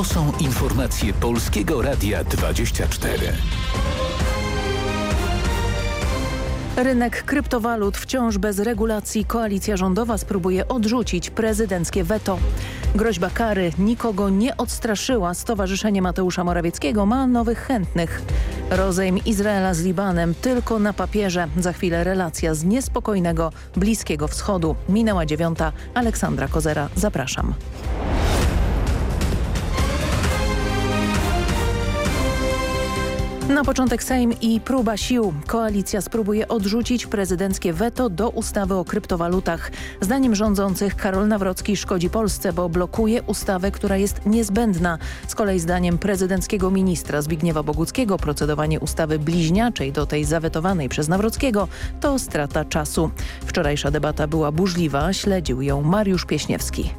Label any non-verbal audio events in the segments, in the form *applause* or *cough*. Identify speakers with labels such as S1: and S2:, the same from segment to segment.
S1: To są informacje Polskiego Radia 24.
S2: Rynek kryptowalut wciąż bez regulacji. Koalicja rządowa spróbuje odrzucić prezydenckie weto. Groźba kary nikogo nie odstraszyła. Stowarzyszenie Mateusza Morawieckiego ma nowych chętnych. Rozejm Izraela z Libanem tylko na papierze. Za chwilę relacja z niespokojnego Bliskiego Wschodu. Minęła dziewiąta. Aleksandra Kozera. Zapraszam. Na początek Sejm i próba sił. Koalicja spróbuje odrzucić prezydenckie weto do ustawy o kryptowalutach. Zdaniem rządzących Karol Nawrocki szkodzi Polsce, bo blokuje ustawę, która jest niezbędna. Z kolei zdaniem prezydenckiego ministra Zbigniewa Boguckiego procedowanie ustawy bliźniaczej do tej zawetowanej przez Nawrockiego to strata czasu. Wczorajsza debata była burzliwa, śledził ją Mariusz Pieśniewski.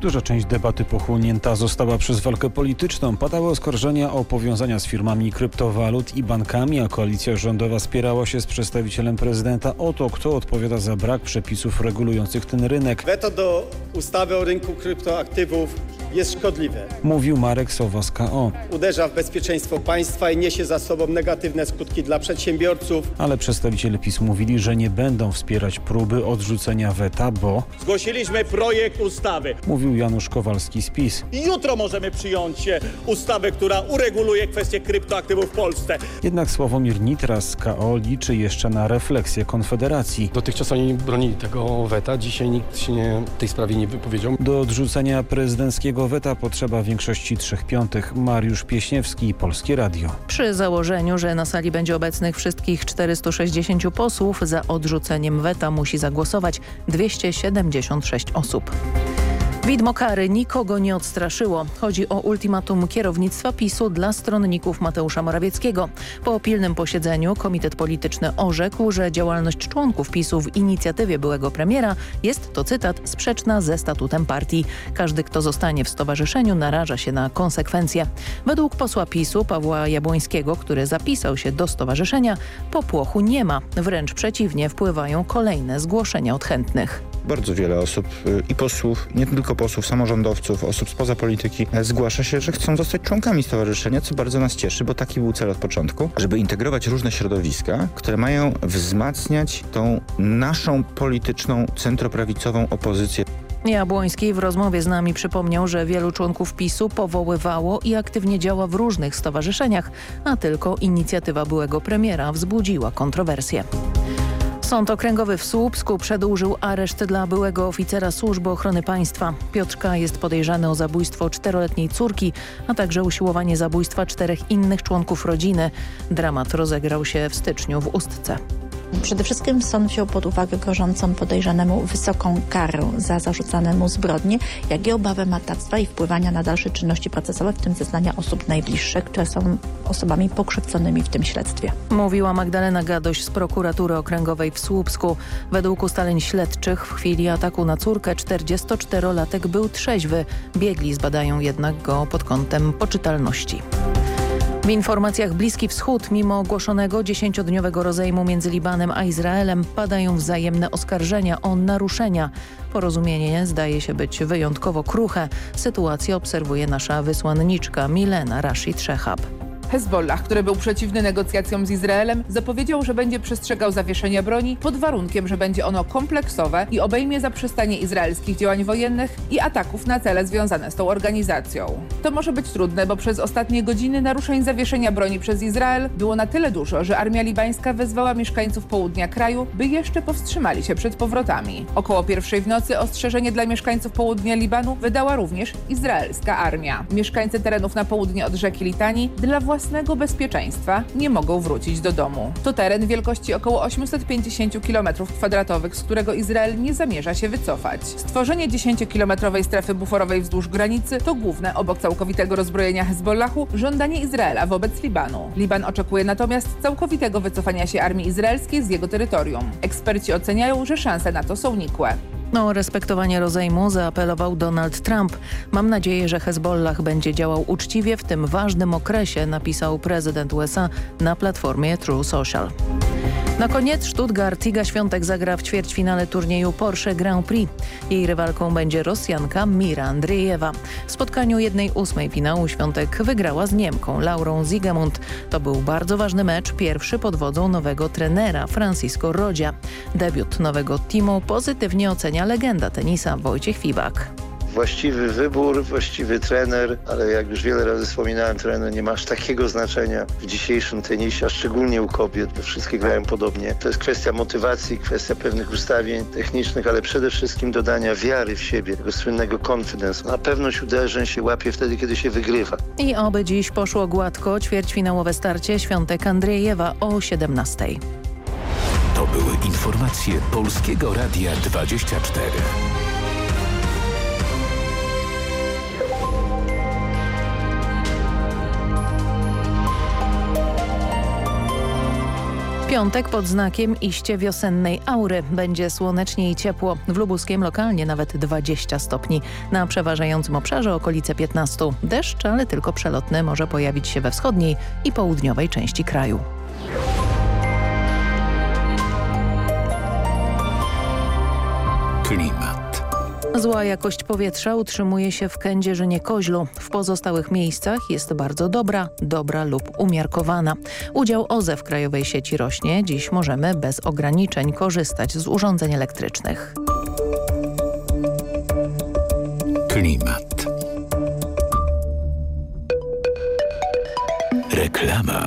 S3: Duża część debaty pochłonięta została przez walkę polityczną. Padały oskarżenia o powiązania z firmami kryptowalut i bankami, a koalicja rządowa spierała się z przedstawicielem prezydenta o to, kto odpowiada za brak przepisów regulujących ten rynek.
S4: Weto do ustawy o rynku kryptoaktywów jest szkodliwe.
S3: Mówił Marek Sowa z KO.
S4: Uderza w bezpieczeństwo państwa i niesie za sobą negatywne skutki dla przedsiębiorców.
S3: Ale przedstawiciele PiS mówili, że nie będą wspierać próby odrzucenia weta, bo...
S5: Zgłosiliśmy projekt ustawy.
S3: Mówił Janusz Kowalski z PiS.
S5: Jutro możemy przyjąć e, ustawę, która ureguluje kwestię kryptoaktywów w Polsce.
S3: Jednak Sławomir Nitras z KO liczy jeszcze na refleksję Konfederacji.
S6: Dotychczas oni bronili tego weta, dzisiaj nikt się nie, tej sprawie nie wypowiedział.
S3: Do odrzucenia prezydenckiego weta potrzeba większości 3 piątych. Mariusz Pieśniewski, Polskie Radio.
S2: Przy założeniu, że na sali będzie obecnych wszystkich 460 posłów, za odrzuceniem weta musi zagłosować 276 osób. Widmo kary nikogo nie odstraszyło. Chodzi o ultimatum kierownictwa PiSu dla stronników Mateusza Morawieckiego. Po pilnym posiedzeniu Komitet Polityczny orzekł, że działalność członków PiSu w inicjatywie byłego premiera jest, to cytat, sprzeczna ze statutem partii. Każdy, kto zostanie w stowarzyszeniu naraża się na konsekwencje. Według posła PiSu Pawła Jabłońskiego, który zapisał się do stowarzyszenia, popłochu nie ma. Wręcz przeciwnie, wpływają kolejne zgłoszenia od chętnych.
S7: Bardzo wiele osób y, i posłów, nie tylko posłów, samorządowców, osób spoza polityki e, zgłasza się, że chcą zostać członkami stowarzyszenia, co bardzo nas cieszy, bo taki był cel od początku, żeby integrować różne środowiska, które mają wzmacniać tą naszą polityczną, centroprawicową opozycję.
S2: Jabłoński w rozmowie z nami przypomniał, że wielu członków PiSu powoływało i aktywnie działa w różnych stowarzyszeniach, a tylko inicjatywa byłego premiera wzbudziła kontrowersje. Sąd Okręgowy w Słupsku przedłużył areszt dla byłego oficera Służby Ochrony Państwa. Piotrka jest podejrzany o zabójstwo czteroletniej córki, a także usiłowanie zabójstwa czterech innych członków rodziny. Dramat rozegrał się w styczniu w Ustce.
S8: Przede wszystkim sąd wziął pod uwagę grożącą podejrzanemu wysoką karę za zarzucane mu zbrodnie, jak i obawę matactwa i wpływania na dalsze czynności procesowe, w tym zeznania osób najbliższych, które są osobami pokrzywdzonymi w tym śledztwie.
S2: Mówiła Magdalena Gadoś z prokuratury okręgowej w Słupsku. Według ustaleń śledczych w chwili ataku na córkę 44-latek był trzeźwy. Biegli zbadają jednak go pod kątem poczytalności. W informacjach Bliski Wschód, mimo ogłoszonego dziesięciodniowego rozejmu między Libanem a Izraelem, padają wzajemne oskarżenia o naruszenia. Porozumienie zdaje się być wyjątkowo kruche. Sytuację obserwuje nasza wysłanniczka Milena Rashid Shehab.
S9: Hezbollah, który był przeciwny negocjacjom z Izraelem, zapowiedział, że będzie przestrzegał zawieszenia broni pod warunkiem, że będzie ono kompleksowe i obejmie zaprzestanie izraelskich działań wojennych i ataków na cele związane z tą organizacją. To może być trudne, bo przez ostatnie godziny naruszeń zawieszenia broni przez Izrael było na tyle dużo, że armia libańska wezwała mieszkańców południa kraju, by jeszcze powstrzymali się przed powrotami. Około pierwszej w nocy ostrzeżenie dla mieszkańców południa Libanu wydała również izraelska armia. Mieszkańcy terenów na południe od rzeki Litani dla własnych własnego bezpieczeństwa nie mogą wrócić do domu. To teren wielkości około 850 km2, z którego Izrael nie zamierza się wycofać. Stworzenie 10-kilometrowej strefy buforowej wzdłuż granicy to główne, obok całkowitego rozbrojenia Hezbollahu, żądanie Izraela wobec Libanu. Liban oczekuje natomiast całkowitego wycofania się armii izraelskiej z jego terytorium. Eksperci oceniają, że szanse na to są nikłe.
S2: O respektowanie rozejmu zaapelował Donald Trump. Mam nadzieję, że Hezbollah będzie działał uczciwie w tym ważnym okresie, napisał prezydent USA na platformie True Social. Na koniec Stuttgart Iga Świątek zagra w ćwierćfinale turnieju Porsche Grand Prix. Jej rywalką będzie Rosjanka Mira Andrzejewa. W spotkaniu 1-8 finału Świątek wygrała z Niemką Laurą Zigemund. To był bardzo ważny mecz, pierwszy pod wodzą nowego trenera Francisco Rodzia. Debiut nowego teamu pozytywnie ocenia legenda tenisa Wojciech Fibak
S10: właściwy wybór, właściwy trener, ale jak już wiele razy wspominałem, trener nie ma aż takiego znaczenia w dzisiejszym tenisie, a szczególnie u kobiet. Wszystkie grają podobnie. To jest kwestia motywacji, kwestia pewnych ustawień technicznych, ale przede wszystkim dodania wiary w siebie, tego słynnego confidence. Na pewność uderzeń się łapie wtedy, kiedy się wygrywa.
S2: I oby dziś poszło gładko. Ćwierćfinałowe starcie Świątek Andrzejewa o 17.
S1: To były informacje Polskiego Radia 24.
S2: Piątek pod znakiem iście wiosennej aury. Będzie słonecznie i ciepło. W Lubuskiem lokalnie nawet 20 stopni. Na przeważającym obszarze okolice 15. Deszcz, ale tylko przelotny może pojawić się we wschodniej i południowej części kraju.
S1: Klimat.
S2: Zła jakość powietrza utrzymuje się w Kędzierzynie-Koźlu. W pozostałych miejscach jest bardzo dobra, dobra lub umiarkowana. Udział OZE w krajowej sieci rośnie. Dziś możemy bez ograniczeń korzystać z urządzeń elektrycznych.
S1: Klimat. Reklama.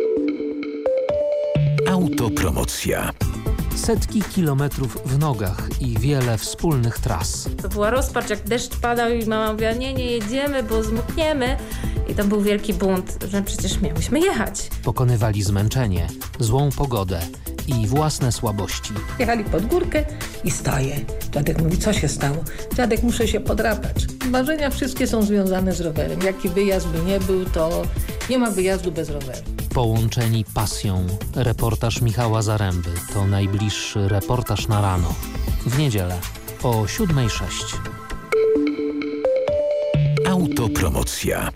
S1: Autopromocja.
S11: Setki kilometrów w nogach i wiele wspólnych tras.
S12: To była rozpacz, jak deszcz padał i mama mówiła, nie, nie jedziemy, bo zmokniemy. I to był wielki bunt, że przecież miałyśmy jechać.
S11: Pokonywali zmęczenie, złą pogodę i własne słabości.
S13: Jechali pod górkę i staje. Dziadek mówi, co się stało? Dziadek, muszę się podrapać. Marzenia wszystkie są związane z rowerem. Jaki wyjazd by nie był, to nie ma wyjazdu bez roweru.
S11: Połączeni pasją. Reportaż Michała Zaręby to najbliższy reportaż na rano. W niedzielę o 7.06.
S1: Autopromocja.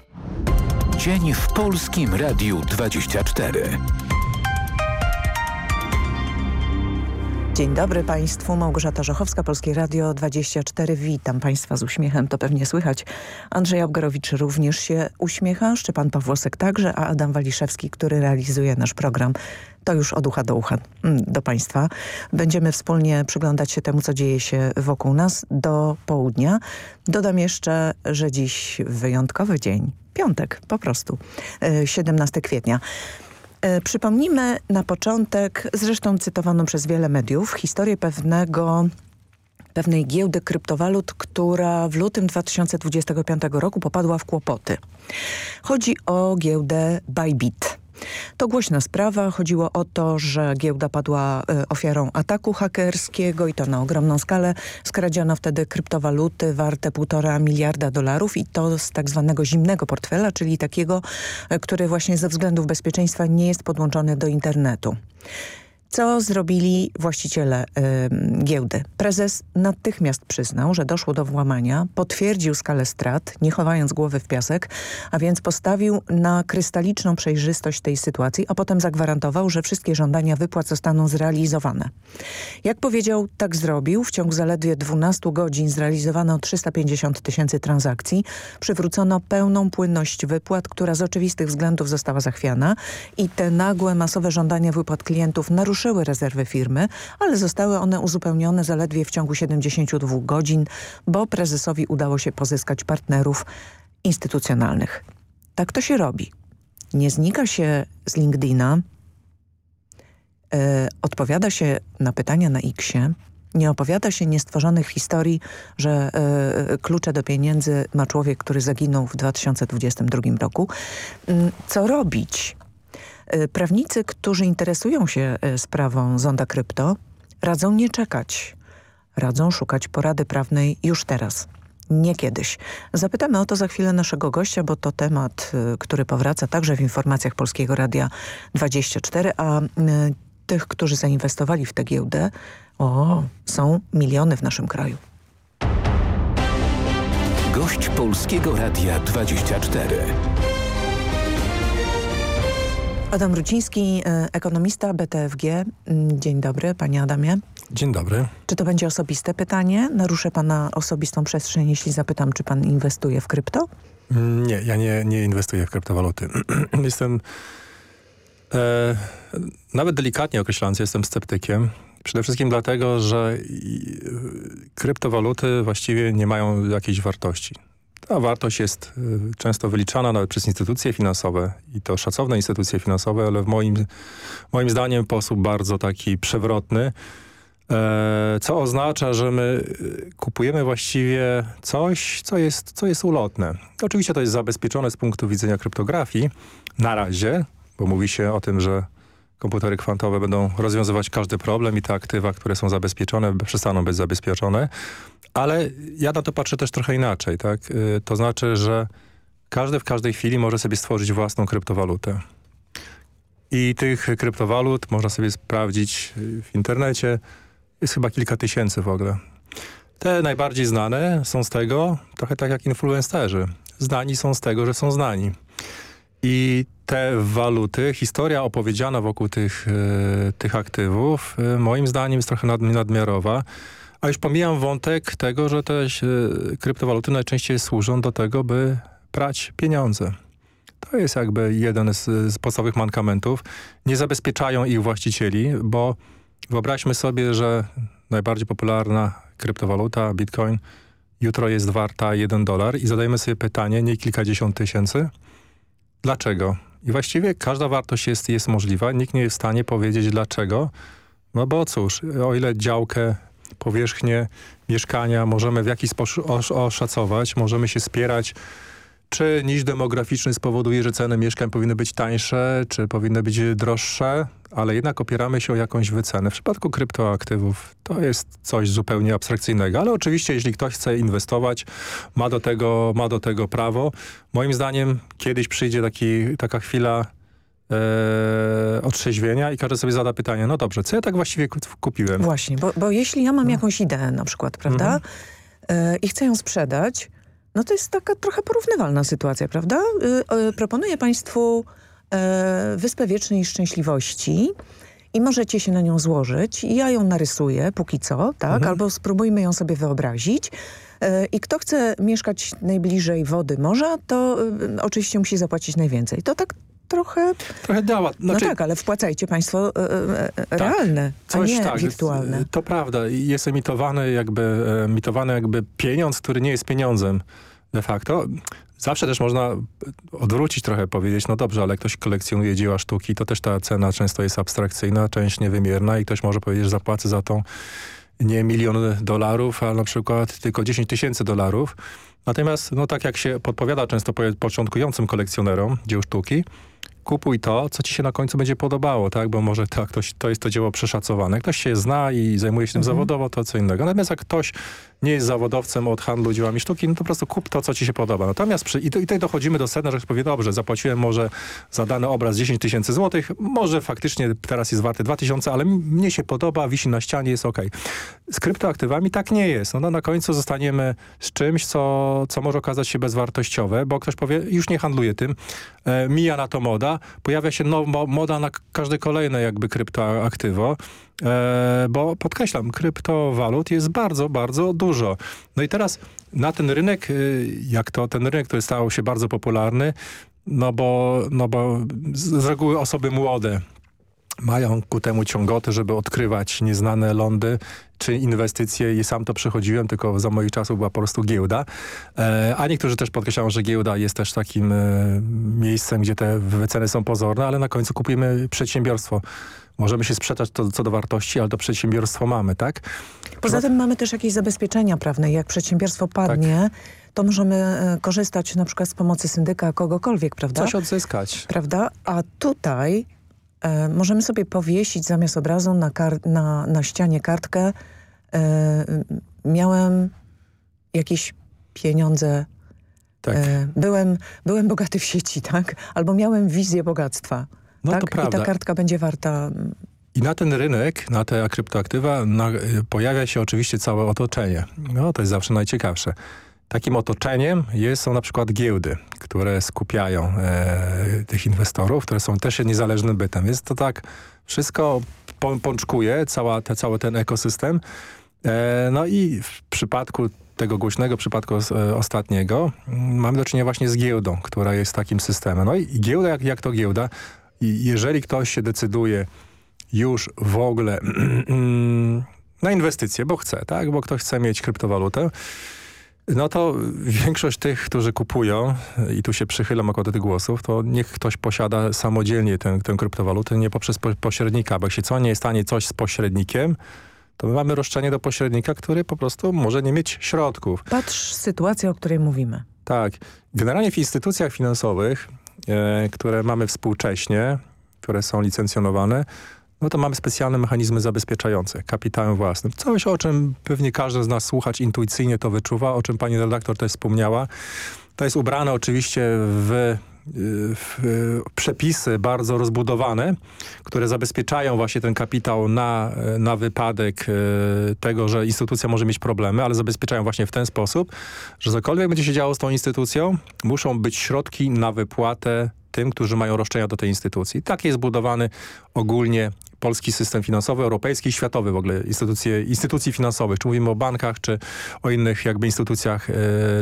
S1: Dzień w Polskim Radiu 24.
S14: Dzień dobry Państwu, Małgorzata Żochowska, Polskie Radio 24. Witam Państwa z uśmiechem, to pewnie słychać. Andrzej Obgarowicz również się uśmiecha, Szczepan Pawłosek także, a Adam Waliszewski, który realizuje nasz program, to już od ucha do ucha mm, do Państwa. Będziemy wspólnie przyglądać się temu, co dzieje się wokół nas do południa. Dodam jeszcze, że dziś wyjątkowy dzień, piątek po prostu, 17 kwietnia. Przypomnijmy na początek, zresztą cytowaną przez wiele mediów, historię pewnego pewnej giełdy kryptowalut, która w lutym 2025 roku popadła w kłopoty. Chodzi o giełdę Bybit. To głośna sprawa. Chodziło o to, że giełda padła e, ofiarą ataku hakerskiego i to na ogromną skalę. Skradziono wtedy kryptowaluty warte półtora miliarda dolarów i to z tak zwanego zimnego portfela, czyli takiego, e, który właśnie ze względów bezpieczeństwa nie jest podłączony do internetu. Co zrobili właściciele y, giełdy? Prezes natychmiast przyznał, że doszło do włamania, potwierdził skalę strat, nie chowając głowy w piasek, a więc postawił na krystaliczną przejrzystość tej sytuacji, a potem zagwarantował, że wszystkie żądania wypłat zostaną zrealizowane. Jak powiedział, tak zrobił. W ciągu zaledwie 12 godzin zrealizowano 350 tysięcy transakcji. Przywrócono pełną płynność wypłat, która z oczywistych względów została zachwiana i te nagłe, masowe żądania wypłat klientów naruszyły naruszyły rezerwy firmy, ale zostały one uzupełnione zaledwie w ciągu 72 godzin, bo prezesowi udało się pozyskać partnerów instytucjonalnych. Tak to się robi. Nie znika się z LinkedIna, e, odpowiada się na pytania na Xie, nie opowiada się niestworzonych historii, że e, klucze do pieniędzy ma człowiek, który zaginął w 2022 roku. Mm, co robić? Y, prawnicy, którzy interesują się y, sprawą zonda krypto, radzą nie czekać. Radzą szukać porady prawnej już teraz nie kiedyś. Zapytamy o to za chwilę naszego gościa, bo to temat, y, który powraca także w informacjach Polskiego Radia 24, a tych, którzy zainwestowali w tę giełdę, o, są miliony w naszym kraju.
S1: Gość Polskiego Radia 24.
S14: Adam Ruciński, e, ekonomista BTFG. Mm, dzień dobry, panie Adamie.
S6: Dzień dobry.
S14: Czy to będzie osobiste pytanie? Naruszę pana osobistą przestrzeń, jeśli zapytam, czy pan inwestuje w krypto?
S6: Mm, nie, ja nie, nie inwestuję w kryptowaluty. *clears throat* jestem, e, nawet delikatnie określając, jestem sceptykiem. Przede wszystkim dlatego, że kryptowaluty właściwie nie mają jakiejś wartości. Ta wartość jest y, często wyliczana nawet przez instytucje finansowe i to szacowne instytucje finansowe, ale w moim, moim zdaniem w sposób bardzo taki przewrotny, e, co oznacza, że my y, kupujemy właściwie coś, co jest, co jest ulotne. Oczywiście to jest zabezpieczone z punktu widzenia kryptografii na razie, bo mówi się o tym, że komputery kwantowe będą rozwiązywać każdy problem i te aktywa, które są zabezpieczone, przestaną być zabezpieczone. Ale ja na to patrzę też trochę inaczej. tak? Y, to znaczy, że każdy w każdej chwili może sobie stworzyć własną kryptowalutę. I tych kryptowalut można sobie sprawdzić w internecie. Jest chyba kilka tysięcy w ogóle. Te najbardziej znane są z tego, trochę tak jak influencerzy. Znani są z tego, że są znani. I te waluty, historia opowiedziana wokół tych, e, tych aktywów moim zdaniem jest trochę nad, nadmiarowa. A już pomijam wątek tego, że te e, kryptowaluty najczęściej służą do tego, by prać pieniądze. To jest jakby jeden z, z podstawowych mankamentów. Nie zabezpieczają ich właścicieli, bo wyobraźmy sobie, że najbardziej popularna kryptowaluta, bitcoin, jutro jest warta 1 dolar i zadajemy sobie pytanie, nie kilkadziesiąt tysięcy, Dlaczego? I właściwie każda wartość jest, jest możliwa. Nikt nie jest w stanie powiedzieć dlaczego. No bo cóż, o ile działkę, powierzchnię, mieszkania możemy w jakiś sposób oszacować, możemy się spierać czy niż demograficzny spowoduje, że ceny mieszkań powinny być tańsze, czy powinny być droższe, ale jednak opieramy się o jakąś wycenę. W przypadku kryptoaktywów to jest coś zupełnie abstrakcyjnego, ale oczywiście jeśli ktoś chce inwestować, ma do tego, ma do tego prawo. Moim zdaniem kiedyś przyjdzie taki, taka chwila e, otrzeźwienia i każdy sobie zada pytanie, no dobrze, co ja tak właściwie kupiłem?
S14: Właśnie, bo, bo jeśli ja mam no. jakąś ideę na przykład, prawda, mhm. e, i chcę ją sprzedać, no to jest taka trochę porównywalna sytuacja, prawda? Y, y, proponuję Państwu y, Wyspę Wiecznej Szczęśliwości i możecie się na nią złożyć. Ja ją narysuję póki co, tak? Mhm. Albo spróbujmy ją sobie wyobrazić. I kto chce mieszkać najbliżej wody morza, to oczywiście musi zapłacić najwięcej. To tak trochę...
S6: Trochę dała.
S14: No znaczy... No tak, ale wpłacajcie państwo tak, realne, coś, a nie tak, wirtualne.
S6: To prawda. Jest emitowany jakby, emitowany jakby pieniądz, który nie jest pieniądzem de facto. Zawsze też można odwrócić trochę, powiedzieć, no dobrze, ale ktoś kolekcjonuje dzieła sztuki, to też ta cena często jest abstrakcyjna, część niewymierna i ktoś może powiedzieć, że zapłacę za to nie milion dolarów, a na przykład tylko 10 tysięcy dolarów. Natomiast, no tak jak się podpowiada często początkującym kolekcjonerom dzieł sztuki, kupuj to, co ci się na końcu będzie podobało, tak? Bo może to, ktoś, to jest to dzieło przeszacowane. Ktoś się zna i zajmuje się tym
S14: Mhm.
S6: zawodowo, to co innego. Natomiast jak ktoś nie jest zawodowcem od handlu dziełami sztuki, no to po prostu kup to, co ci się podoba. Natomiast przy, i, to, i tutaj dochodzimy do sedna, że ktoś powie, dobrze, zapłaciłem może za dany obraz 10 tysięcy złotych, może faktycznie teraz jest warty 2 tysiące, ale mnie się podoba, wisi na ścianie, jest ok. Z kryptoaktywami tak nie jest. No, no na końcu zostaniemy z czymś, co, co może okazać się bezwartościowe, bo ktoś powie, już nie handluję tym, e, mija na to moda, pojawia się no, mo, moda na każde kolejne jakby kryptoaktywo, bo podkreślam, kryptowalut jest bardzo, bardzo dużo. No i teraz na ten rynek, y, jak to ten rynek, który stał się bardzo popularny, no bo, no bo z reguły osoby młode mają ku temu ciągoty, żeby odkrywać nieznane lądy czy inwestycje i sam to przechodziłem, tylko za moich czasów była po prostu giełda. E, a niektórzy też podkreślają, że giełda jest też takim e, miejscem, gdzie te wyceny są pozorne, ale na końcu kupujemy przedsiębiorstwo. Możemy się sprzeczać to, co do wartości, ale to przedsiębiorstwo mamy, tak?
S14: Poza tym mamy też jakieś zabezpieczenia prawne. Jak przedsiębiorstwo padnie, to możemy e, korzystać na przykład z pomocy syndyka, kogokolwiek, prawda?
S6: Coś odzyskać.
S14: Prawda? A tutaj e, możemy sobie powiesić zamiast obrazu na, na, na ścianie kartkę e, miałem jakieś pieniądze
S6: Tak.
S14: E, byłem, byłem bogaty w sieci, tak? Albo miałem wizję bogactwa.
S6: No to
S14: tak? I
S6: prawda.
S14: ta kartka będzie warta
S6: I na ten rynek, na te kryptoaktywa na, y, pojawia się oczywiście całe otoczenie. No to jest zawsze najciekawsze. Takim otoczeniem jest, są na przykład giełdy, które skupiają e, tych inwestorów, które są też niezależnym bytem. Więc to tak wszystko pą- pączkuje, cała, te, cały ten ekosystem. E, no i w przypadku tego głośnego przypadku e, ostatniego mm, mamy do czynienia właśnie z giełdą, która jest takim systemem. No i giełda, jak, jak to giełda, i jeżeli ktoś się decyduje już w ogóle *clears throat* na inwestycje, bo chce, tak? Bo ktoś chce mieć kryptowalutę, no to większość tych, którzy kupują, i tu się przychylam akurat do tych głosów, to niech ktoś posiada samodzielnie tę, tę kryptowalutę, nie poprzez po, pośrednika, bo jeśli co nie jest stanie coś z pośrednikiem, to my mamy roszczenie do pośrednika, który po prostu może nie mieć środków.
S14: Patrz sytuacja, o której mówimy.
S6: Tak. Generalnie w instytucjach finansowych, które mamy współcześnie, które są licencjonowane, no to mamy specjalne mechanizmy zabezpieczające kapitałem własnym. Coś, o czym pewnie każdy z nas słuchacz intuicyjnie to wyczuwa, o czym pani redaktor też wspomniała. To jest ubrane oczywiście w przepisy bardzo rozbudowane, które zabezpieczają właśnie ten kapitał na, na wypadek e, tego, że instytucja może mieć problemy, ale zabezpieczają właśnie w ten sposób, że cokolwiek będzie się działo z tą instytucją, muszą być środki na wypłatę tym, którzy mają roszczenia do tej instytucji. Tak jest zbudowany ogólnie polski system finansowy, europejski światowy w ogóle, instytucje, instytucji finansowych, czy mówimy o bankach, czy o innych jakby instytucjach, e,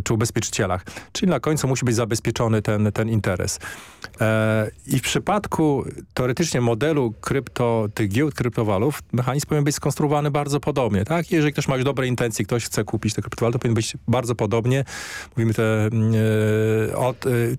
S6: czy ubezpieczycielach. Czyli na końcu musi być zabezpieczony ten, ten interes. E, I w przypadku teoretycznie modelu krypto, tych giełd kryptowalut, mechanizm powinien być skonstruowany bardzo podobnie. Tak? Jeżeli ktoś ma już dobre intencje, ktoś chce kupić te kryptowaluty, powinien być bardzo podobnie. Mówimy te, e, o,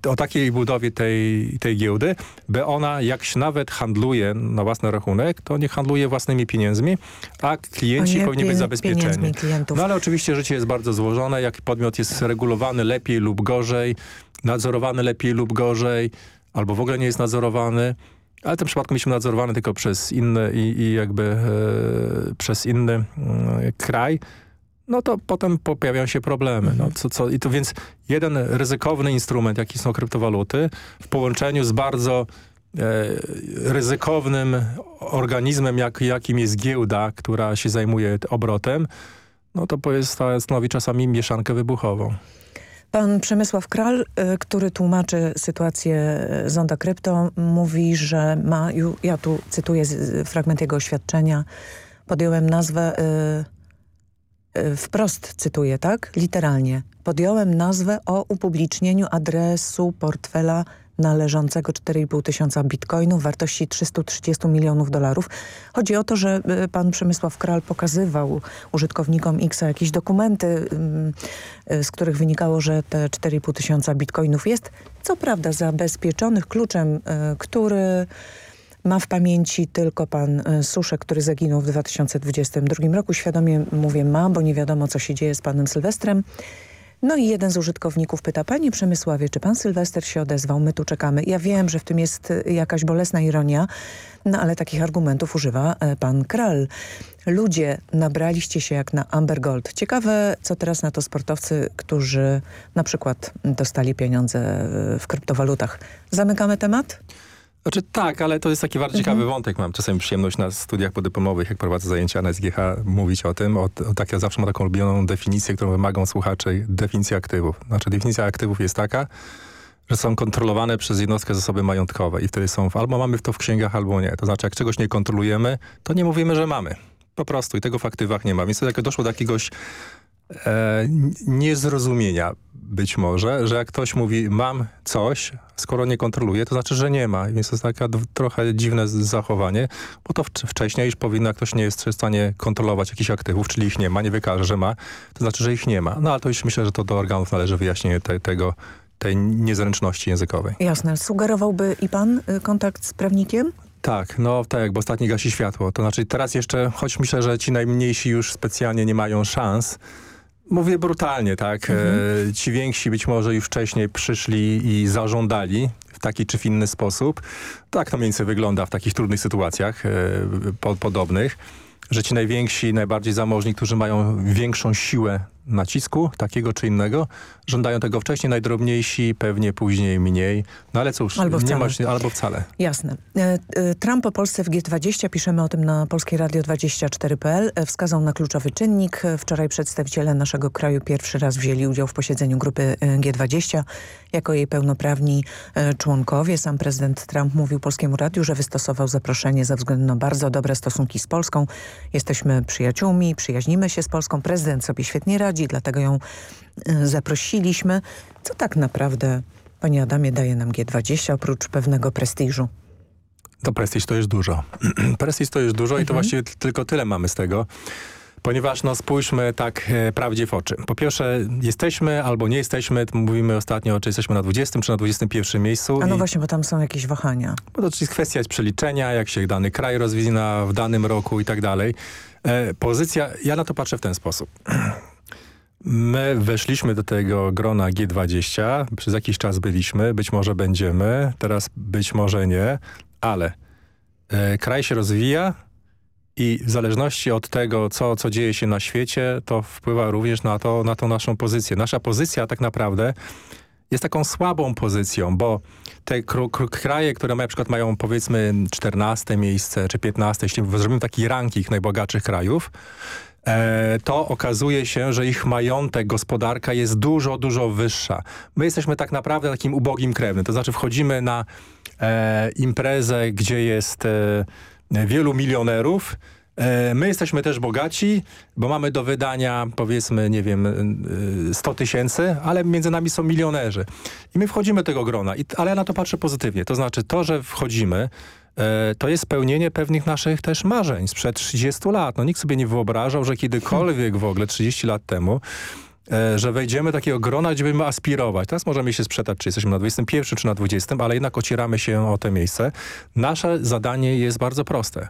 S6: o takiej budowie tej, tej giełdy, by ona, jak się nawet handluje na własny rachunek, to nie handluje własnymi pieniędzmi, a klienci
S14: nie
S6: powinni być zabezpieczeni. No ale oczywiście życie jest bardzo złożone, jak podmiot jest regulowany lepiej lub gorzej, nadzorowany lepiej lub gorzej, albo w ogóle nie jest nadzorowany. Ale w tym przypadku mieliśmy nadzorowany tylko przez inny i, i jakby e, przez inny e, kraj, no to potem po- pojawiają się problemy. No, co, co, I to więc jeden ryzykowny instrument, jaki są kryptowaluty, w połączeniu z bardzo ryzykownym organizmem, jak, jakim jest giełda, która się zajmuje obrotem, no to stanowi czasami mieszankę wybuchową.
S14: Pan Przemysław Kral, y, który tłumaczy sytuację y, Zonda Krypto, mówi, że ma, ja tu cytuję fragment jego oświadczenia, podjąłem nazwę, wprost cytuję, tak? Literalnie. Podjąłem nazwę o upublicznieniu adresu portfela należącego 4,5 tysiąca bitcoinów wartości 330 milionów dolarów. Chodzi o to, że y, pan Przemysław Kral pokazywał użytkownikom X jakieś dokumenty, ym, y, z których wynikało, że te 4,5 tysiąca bitcoinów jest, co prawda zabezpieczonych kluczem, y, który ma w pamięci tylko pan Suszek, który zaginął w 2022 roku. Świadomie mówię ma, bo nie wiadomo, co się dzieje z panem Sylwestrem. No i jeden z użytkowników pyta, panie Przemysławie, czy pan Sylwester się odezwał? My tu czekamy. Ja wiem, że w tym jest y, jakaś bolesna ironia, no ale takich argumentów używa e, pan Kral. Ludzie, nabraliście się jak na Amber Gold. Ciekawe, co teraz na to sportowcy, którzy na przykład dostali pieniądze y, w kryptowalutach. Zamykamy temat?
S6: Znaczy tak, ale to jest taki bardzo ciekawy
S14: Mhm.
S6: wątek. Mam czasem przyjemność na studiach podyplomowych, jak prowadzę zajęcia na SGH, mówić o tym. O, o, tak, ja zawsze mam taką ulubioną definicję, którą wymagam słuchaczy, definicja aktywów. Znaczy definicja aktywów jest taka, że są kontrolowane przez jednostkę zasoby majątkowe i wtedy są, w- albo mamy to w księgach, albo nie. To znaczy, jak czegoś nie kontrolujemy, to nie mówimy, że mamy. Po prostu i tego w aktywach nie ma. Więc to jak doszło do jakiegoś e, niezrozumienia być może, że jak ktoś mówi mam coś, skoro nie kontroluje, to znaczy, że nie ma. Więc to jest takie trochę dziwne zachowanie, bo to wcz- wcześniej już powinno, jak ktoś nie jest w stanie kontrolować jakichś aktywów, czyli ich nie ma, nie wykaże, że ma, to znaczy, że ich nie ma. No ale to już myślę, że to do organów należy wyjaśnienie te, tego, tej niezręczności językowej.
S14: Jasne. Sugerowałby i pan y, kontakt z prawnikiem?
S6: Tak, no tak, bo ostatni gasi światło. To znaczy teraz jeszcze, choć myślę, że ci najmniejsi już specjalnie nie mają szans, mówię brutalnie, tak, e, ci więksi być może już wcześniej przyszli i zażądali w taki czy w inny sposób. Tak to mniej więcej wygląda w takich trudnych sytuacjach e, po, podobnych, że ci najwięksi, najbardziej zamożni, którzy mają większą siłę nacisku, takiego czy innego, żądają tego wcześniej, najdrobniejsi pewnie później mniej, no ale cóż,
S14: Albo
S6: nie
S14: wcale.
S6: ma, albo wcale.
S14: Jasne. E, e, Trump o Polsce w G20, piszemy o tym na Polskie Radio 24.pl, e, wskazał na kluczowy czynnik. Wczoraj przedstawiciele naszego kraju pierwszy raz wzięli udział w posiedzeniu grupy e, G20 jako jej pełnoprawni członkowie. Sam prezydent Trump mówił Polskiemu Radiu, że wystosował zaproszenie ze względu na bardzo dobre stosunki z Polską. Jesteśmy przyjaciółmi, przyjaźnimy się z Polską. Prezydent sobie świetnie radzi, dlatego ją e, zaprosiliśmy. Co tak naprawdę, panie Adamie, daje nam G20 oprócz pewnego prestiżu?
S6: To prestiż to jest dużo. *clears throat* prestiż to jest dużo i to
S14: Mhm.
S6: właściwie tylko tyle mamy z tego. Ponieważ no spójrzmy tak e, prawdzie w oczy. Po pierwsze jesteśmy albo nie jesteśmy, mówimy ostatnio, czy jesteśmy na 20 czy na 21 miejscu.
S14: A no
S6: i-
S14: właśnie, bo tam są jakieś wahania.
S6: bo to jest kwestia jest przeliczenia, jak się dany kraj rozwija w danym roku i tak dalej. E, pozycja, ja na to patrzę w ten sposób. *clears throat* My weszliśmy do tego grona G20, przez jakiś czas byliśmy, być może będziemy, teraz być może nie, ale e, kraj się rozwija i w zależności od tego, co, co dzieje się na świecie, to wpływa również na, to, na tą naszą pozycję. Nasza pozycja tak naprawdę jest taką słabą pozycją, bo te kraje, które na przykład mają powiedzmy 14 miejsce czy 15, jeśli zrobimy taki ranking najbogatszych krajów, to okazuje się, że ich majątek, gospodarka jest dużo, dużo wyższa. My jesteśmy tak naprawdę takim ubogim krewnym, to znaczy wchodzimy na e, imprezę, gdzie jest e, wielu milionerów, E, My jesteśmy też bogaci, bo mamy do wydania powiedzmy, nie wiem, y, 100 tysięcy, ale między nami są milionerzy. I my wchodzimy do tego grona, I, ale ja na to patrzę pozytywnie. To znaczy to, że wchodzimy, e, to jest spełnienie pewnych naszych też marzeń sprzed 30 lat. No nikt sobie nie wyobrażał, że kiedykolwiek w ogóle 30 lat temu e, że wejdziemy takiego grona, gdzie będziemy aspirować. Teraz możemy się sprzedać, czy jesteśmy na 21 czy na 20, ale jednak ocieramy się o te miejsce. Nasze zadanie jest bardzo proste.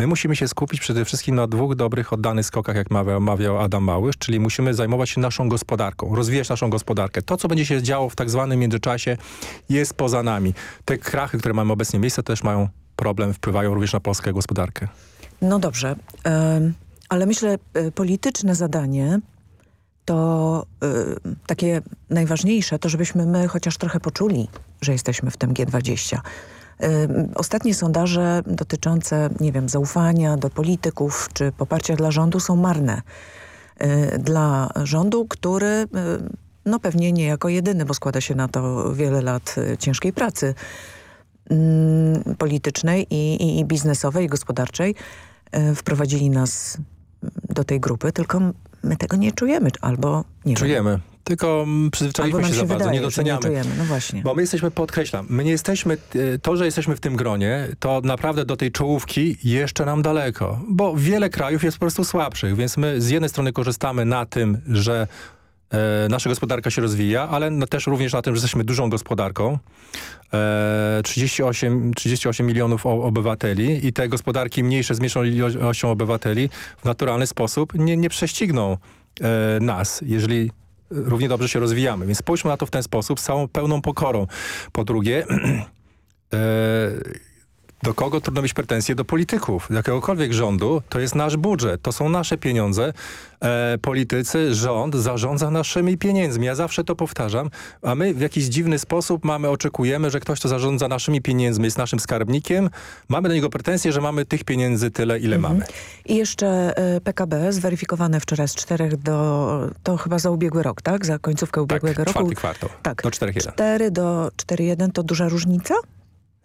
S6: My musimy się skupić przede wszystkim na dwóch dobrych, oddanych skokach, jak mawiał, mawiał Adam Małysz, czyli musimy zajmować się naszą gospodarką, rozwijać naszą gospodarkę. To, co będzie się działo w tak zwanym międzyczasie, jest poza nami. Te krachy, które mamy obecnie miejsce, też mają problem, wpływają również na polską gospodarkę.
S14: No dobrze, ale myślę e, polityczne zadanie to e, takie najważniejsze, to żebyśmy my chociaż trochę poczuli, że jesteśmy w tym G20. Em, Ostatnie sondaże dotyczące, nie wiem, zaufania do polityków czy poparcia dla rządu są marne. E, Dla rządu, który no pewnie nie jako jedyny, bo składa się na to wiele lat ciężkiej pracy politycznej i, i, i biznesowej, i gospodarczej, e, wprowadzili nas do tej grupy, tylko my tego nie czujemy, albo nie wiem.
S6: Czujemy. Tylko mm,
S14: Albo
S6: przyzwyczailiśmy się
S14: się
S6: za bardzo,
S14: wydaje,
S6: nie doceniamy.
S14: nie czujemy, no właśnie.
S6: Bo my jesteśmy, podkreślam, my nie jesteśmy, e, to, że jesteśmy w tym gronie, to naprawdę do tej czołówki jeszcze nam daleko. Bo wiele krajów jest po prostu słabszych, więc my z jednej strony korzystamy na tym, że nasza gospodarka się rozwija, ale też również na tym, że jesteśmy dużą gospodarką. E, 38, 38 milionów obywateli i te gospodarki mniejsze z mniejszą ilością obywateli w naturalny sposób nie, nie prześcigną e, nas, jeżeli równie dobrze się rozwijamy. Więc spójrzmy na to w ten sposób z całą pełną pokorą. Po drugie, *clears throat* e, do kogo trudno mieć pretensje? Do polityków. Do jakiegokolwiek rządu to jest nasz budżet. To są nasze pieniądze. E, politycy, rząd zarządza naszymi pieniędzmi. Ja zawsze to powtarzam. A my w jakiś dziwny sposób mamy, oczekujemy, że ktoś, kto zarządza naszymi pieniędzmi jest naszym skarbnikiem. Mamy do niego pretensje, że mamy tych pieniędzy tyle, ile
S14: Mhm.
S6: mamy.
S14: I jeszcze e, PKB zweryfikowane wczoraj z 4 do, to chyba za ubiegły rok, tak? Za końcówkę ubiegłego
S6: tak,
S14: roku.
S6: czwarty kwartał.
S14: Tak.
S6: Do 4,1.
S14: 4 do 4,1 to duża różnica?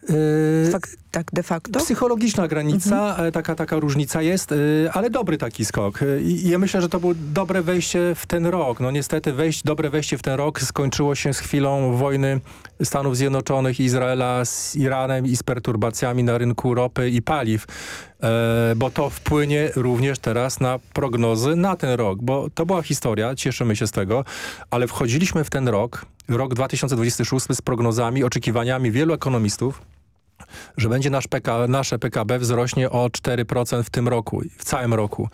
S6: Yy,
S14: Fak tak de facto?
S6: Psychologiczna granica, e, taka, taka różnica jest, e, ale dobry taki skok. E, I ja myślę, że to było dobre wejście w ten rok. No niestety wejść, dobre wejście w ten rok skończyło się z chwilą wojny Stanów Zjednoczonych, Izraela z Iranem i z perturbacjami na rynku ropy i paliw. Bo to wpłynie również teraz na prognozy na ten rok, bo to była historia, cieszymy się z tego, ale wchodziliśmy w ten rok, rok 2026 z prognozami, oczekiwaniami wielu ekonomistów, że będzie nasz PK, nasze PKB wzrośnie o 4% w tym roku, w całym roku.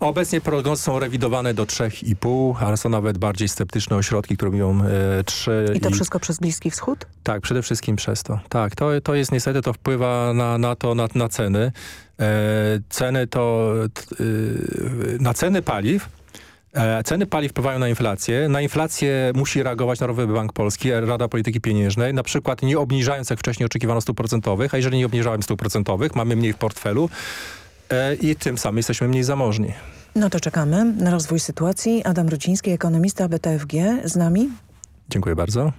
S6: Obecnie prognozy są rewidowane do 3,5, ale są nawet bardziej sceptyczne ośrodki, które mówią e, 3.
S14: I to wszystko przez Bliski Wschód?
S6: Tak, przede wszystkim przez to. Tak, to, to jest niestety, to wpływa na, na to, na, na ceny. E, ceny to, t, y, na ceny paliw Ceny paliw wpływają na inflację. Na inflację musi reagować Narodowy Bank Polski, Rada Polityki Pieniężnej, na przykład nie obniżając jak wcześniej oczekiwano stóp procentowych, a jeżeli nie obniżałem stóp procentowych, mamy mniej w portfelu e, i tym samym jesteśmy mniej zamożni.
S14: No to czekamy na rozwój sytuacji. Adam Ruciński, ekonomista BTFG z nami.
S6: Dziękuję bardzo.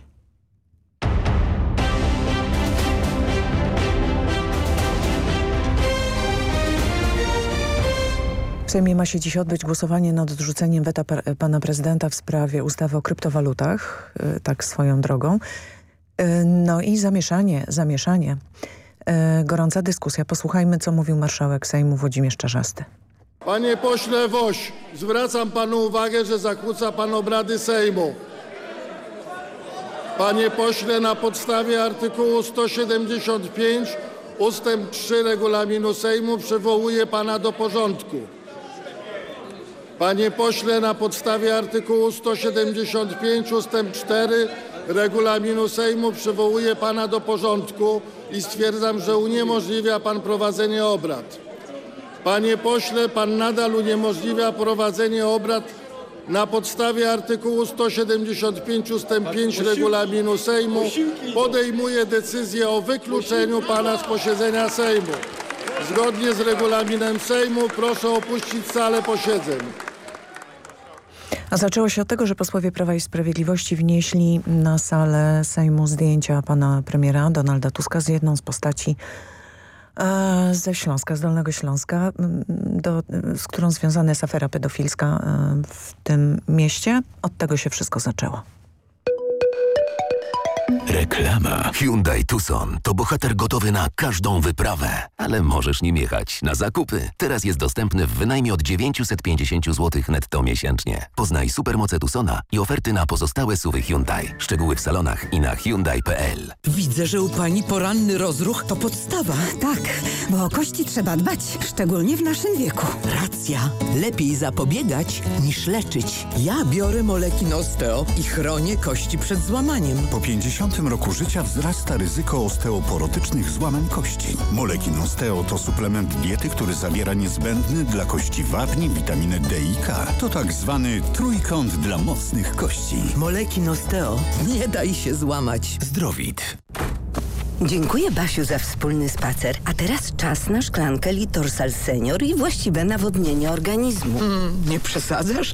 S14: Sejmie ma się dziś odbyć głosowanie nad odrzuceniem weta pana prezydenta w sprawie ustawy o kryptowalutach, y, tak swoją drogą. Y, No i zamieszanie, zamieszanie. Y, Gorąca dyskusja. Posłuchajmy, co mówił marszałek Sejmu Włodzimierz Czarzasty.
S15: Panie pośle Woś, zwracam panu uwagę, że zakłóca pan obrady Sejmu. Panie pośle, na podstawie artykułu 175 ustęp 3 regulaminu Sejmu przywołuję pana do porządku. Panie pośle, na podstawie artykułu 175 ustęp 4 regulaminu Sejmu przywołuję pana do porządku i stwierdzam, że uniemożliwia pan prowadzenie obrad. Panie pośle, pan nadal uniemożliwia prowadzenie obrad na podstawie artykułu 175 ust. 5 regulaminu Sejmu. Podejmuję decyzję o wykluczeniu pana z posiedzenia Sejmu. Zgodnie z regulaminem Sejmu proszę opuścić salę posiedzeń.
S14: A zaczęło się od tego, że posłowie Prawa i Sprawiedliwości wnieśli na salę Sejmu zdjęcia pana premiera Donalda Tuska z jedną z postaci e, ze Śląska, z Dolnego Śląska, m, do, z którą związana jest afera pedofilska e, w tym mieście. Od tego się wszystko zaczęło.
S1: Reklama.
S16: Hyundai Tucson to bohater gotowy na każdą wyprawę, ale możesz nim jechać na zakupy. Teraz jest dostępny w wynajmie od 950 zł netto miesięcznie. Poznaj supermoce Tucsona i oferty na pozostałe suwy Hyundai. Szczegóły w salonach i na Hyundai.pl.
S17: Widzę, że u pani poranny rozruch to podstawa.
S18: Tak, bo o kości trzeba dbać, szczególnie w naszym wieku.
S17: Racja. Lepiej zapobiegać niż leczyć. Ja biorę moleki Osteo i chronię kości przed złamaniem.
S19: Po 50 roku życia wzrasta ryzyko osteoporotycznych złamań kości. Molekin Osteo to suplement diety, który zawiera niezbędny dla kości wapni, witaminę D i K. To tak zwany trójkąt dla mocnych kości.
S17: Molekin Osteo. Nie daj się złamać.
S19: Zdrowit.
S18: Dziękuję Basiu za wspólny spacer. A teraz czas na szklankę Litorsal Senior i właściwe nawodnienie organizmu.
S17: Mm, nie przesadzasz?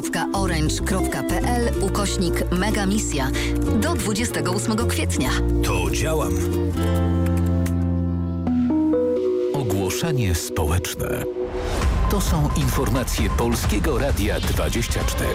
S20: www.fundacja.orange.pl ukośnik Mega Misja do 28 kwietnia.
S21: To działam.
S1: Ogłoszenie społeczne. To są informacje Polskiego Radia 24.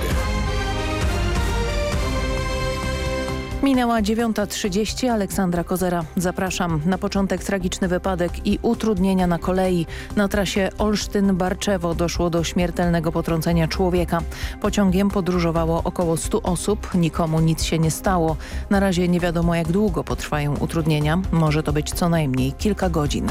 S2: Minęła 9.30. Aleksandra Kozera. Zapraszam. Na początek tragiczny wypadek i utrudnienia na kolei. Na trasie Olsztyn-Barczewo doszło do śmiertelnego potrącenia człowieka. Pociągiem podróżowało około 100 osób. Nikomu nic się nie stało. Na razie nie wiadomo jak długo potrwają utrudnienia. Może to być co najmniej kilka godzin.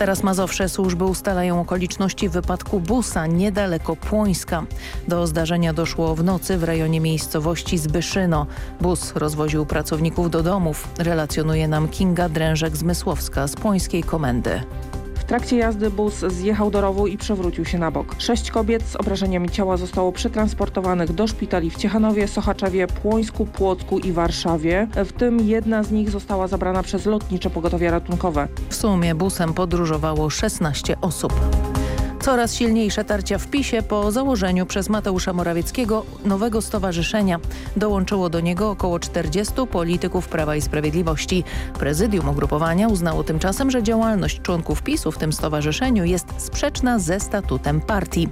S2: Teraz Mazowsze służby ustalają okoliczności wypadku busa niedaleko Płońska. Do zdarzenia doszło w nocy w rejonie miejscowości Zbyszyno. Bus rozwoził pracowników do domów, relacjonuje nam Kinga Drężek-Zmysłowska z Płońskiej Komendy.
S22: Trakcie jazdy bus zjechał do rowu i przewrócił się na bok. Sześć kobiet z obrażeniami ciała zostało przetransportowanych do szpitali w Ciechanowie, Sochaczewie, Płońsku, Płocku i Warszawie. W tym jedna z nich została zabrana przez lotnicze pogotowie ratunkowe.
S2: W sumie busem podróżowało 16 osób. Coraz silniejsze tarcia w PiSie po założeniu przez Mateusza Morawieckiego nowego stowarzyszenia. Dołączyło do niego około 40 polityków Prawa i Sprawiedliwości. Prezydium ugrupowania uznało tymczasem, że działalność członków PiSu w tym stowarzyszeniu jest sprzeczna ze statutem partii.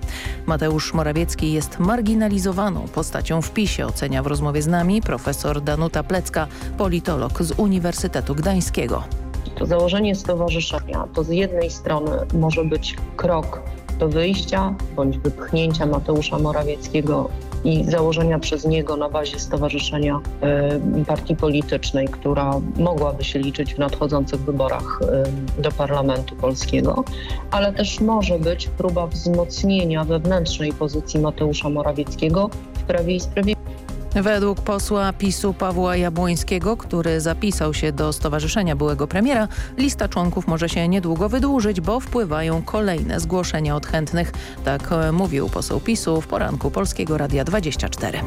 S2: Mateusz Morawiecki jest marginalizowaną postacią w PiSie, ocenia w rozmowie z nami profesor Danuta Plecka, politolog z Uniwersytetu Gdańskiego.
S23: To założenie stowarzyszenia to z jednej strony może być krok do wyjścia bądź wypchnięcia Mateusza Morawieckiego i założenia przez niego na bazie stowarzyszenia y, partii politycznej, która mogłaby się liczyć w nadchodzących wyborach y, do Parlamentu Polskiego, ale też może być próba wzmocnienia wewnętrznej pozycji Mateusza Morawieckiego w Prawie i Sprawiedliwości.
S2: Według posła PiSu Pawła Jabłońskiego, który zapisał się do Stowarzyszenia Byłego Premiera, lista członków może się niedługo wydłużyć, bo wpływają kolejne zgłoszenia od chętnych. Tak mówił poseł PiSu w poranku Polskiego Radia 24.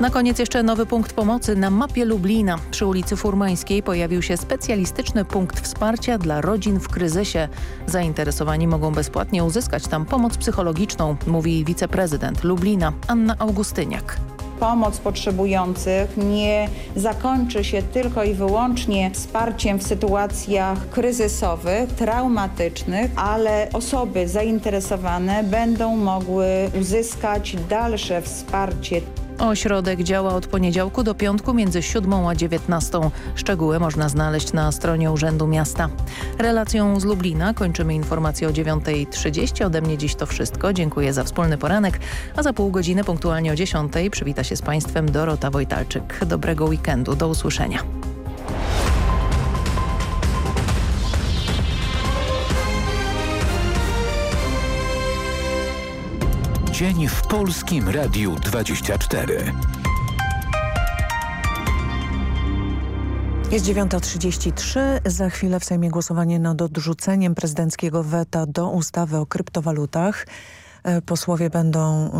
S2: Na koniec jeszcze nowy punkt pomocy na mapie Lublina. Przy ulicy Furmańskiej pojawił się specjalistyczny punkt wsparcia dla rodzin w kryzysie. Zainteresowani mogą bezpłatnie uzyskać tam pomoc psychologiczną, mówi wiceprezydent Lublina Anna Augustyniak
S24: pomoc potrzebujących nie zakończy się tylko i wyłącznie wsparciem w sytuacjach kryzysowych, traumatycznych, ale osoby zainteresowane będą mogły uzyskać dalsze wsparcie.
S2: Ośrodek działa od poniedziałku do piątku między 7 a 19. Szczegóły można znaleźć na stronie Urzędu Miasta. Relacją z Lublina kończymy informację o 9.30. Ode mnie dziś to wszystko. Dziękuję za wspólny poranek, a za pół godziny punktualnie o 10 przywita się z Państwem Dorota Wojtalczyk. Dobrego weekendu. Do usłyszenia.
S1: Dzień w Polskim Radiu 24.
S14: Jest 9.33. Za chwilę w Sejmie głosowanie nad odrzuceniem prezydenckiego weta do ustawy o kryptowalutach. Posłowie będą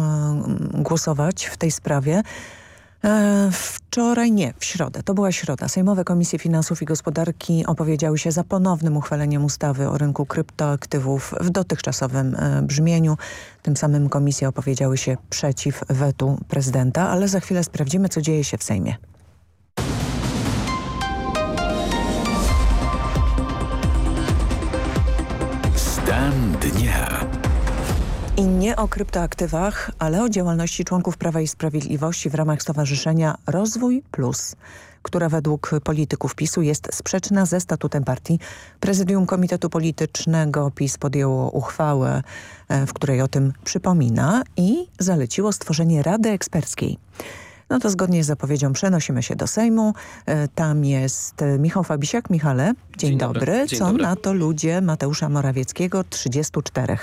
S14: głosować w tej sprawie. Wczoraj nie, w środę, to była środa. Sejmowe Komisje Finansów i Gospodarki opowiedziały się za ponownym uchwaleniem ustawy o rynku kryptoaktywów w dotychczasowym brzmieniu. Tym samym komisje opowiedziały się przeciw wetu prezydenta, ale za chwilę sprawdzimy, co dzieje się w Sejmie.
S1: Stan dnia.
S14: I nie o kryptoaktywach, ale o działalności członków Prawa i Sprawiedliwości w ramach Stowarzyszenia Rozwój Plus, która według polityków PiSu jest sprzeczna ze statutem partii. Prezydium Komitetu Politycznego PiS podjęło uchwałę, w której o tym przypomina i zaleciło stworzenie Rady Eksperckiej. No to zgodnie z zapowiedzią przenosimy się do Sejmu. Tam jest Michał Fabisiak. Michale, dzień, dzień dobry. dobry. Dzień Co dobry. na to ludzie Mateusza Morawieckiego 34?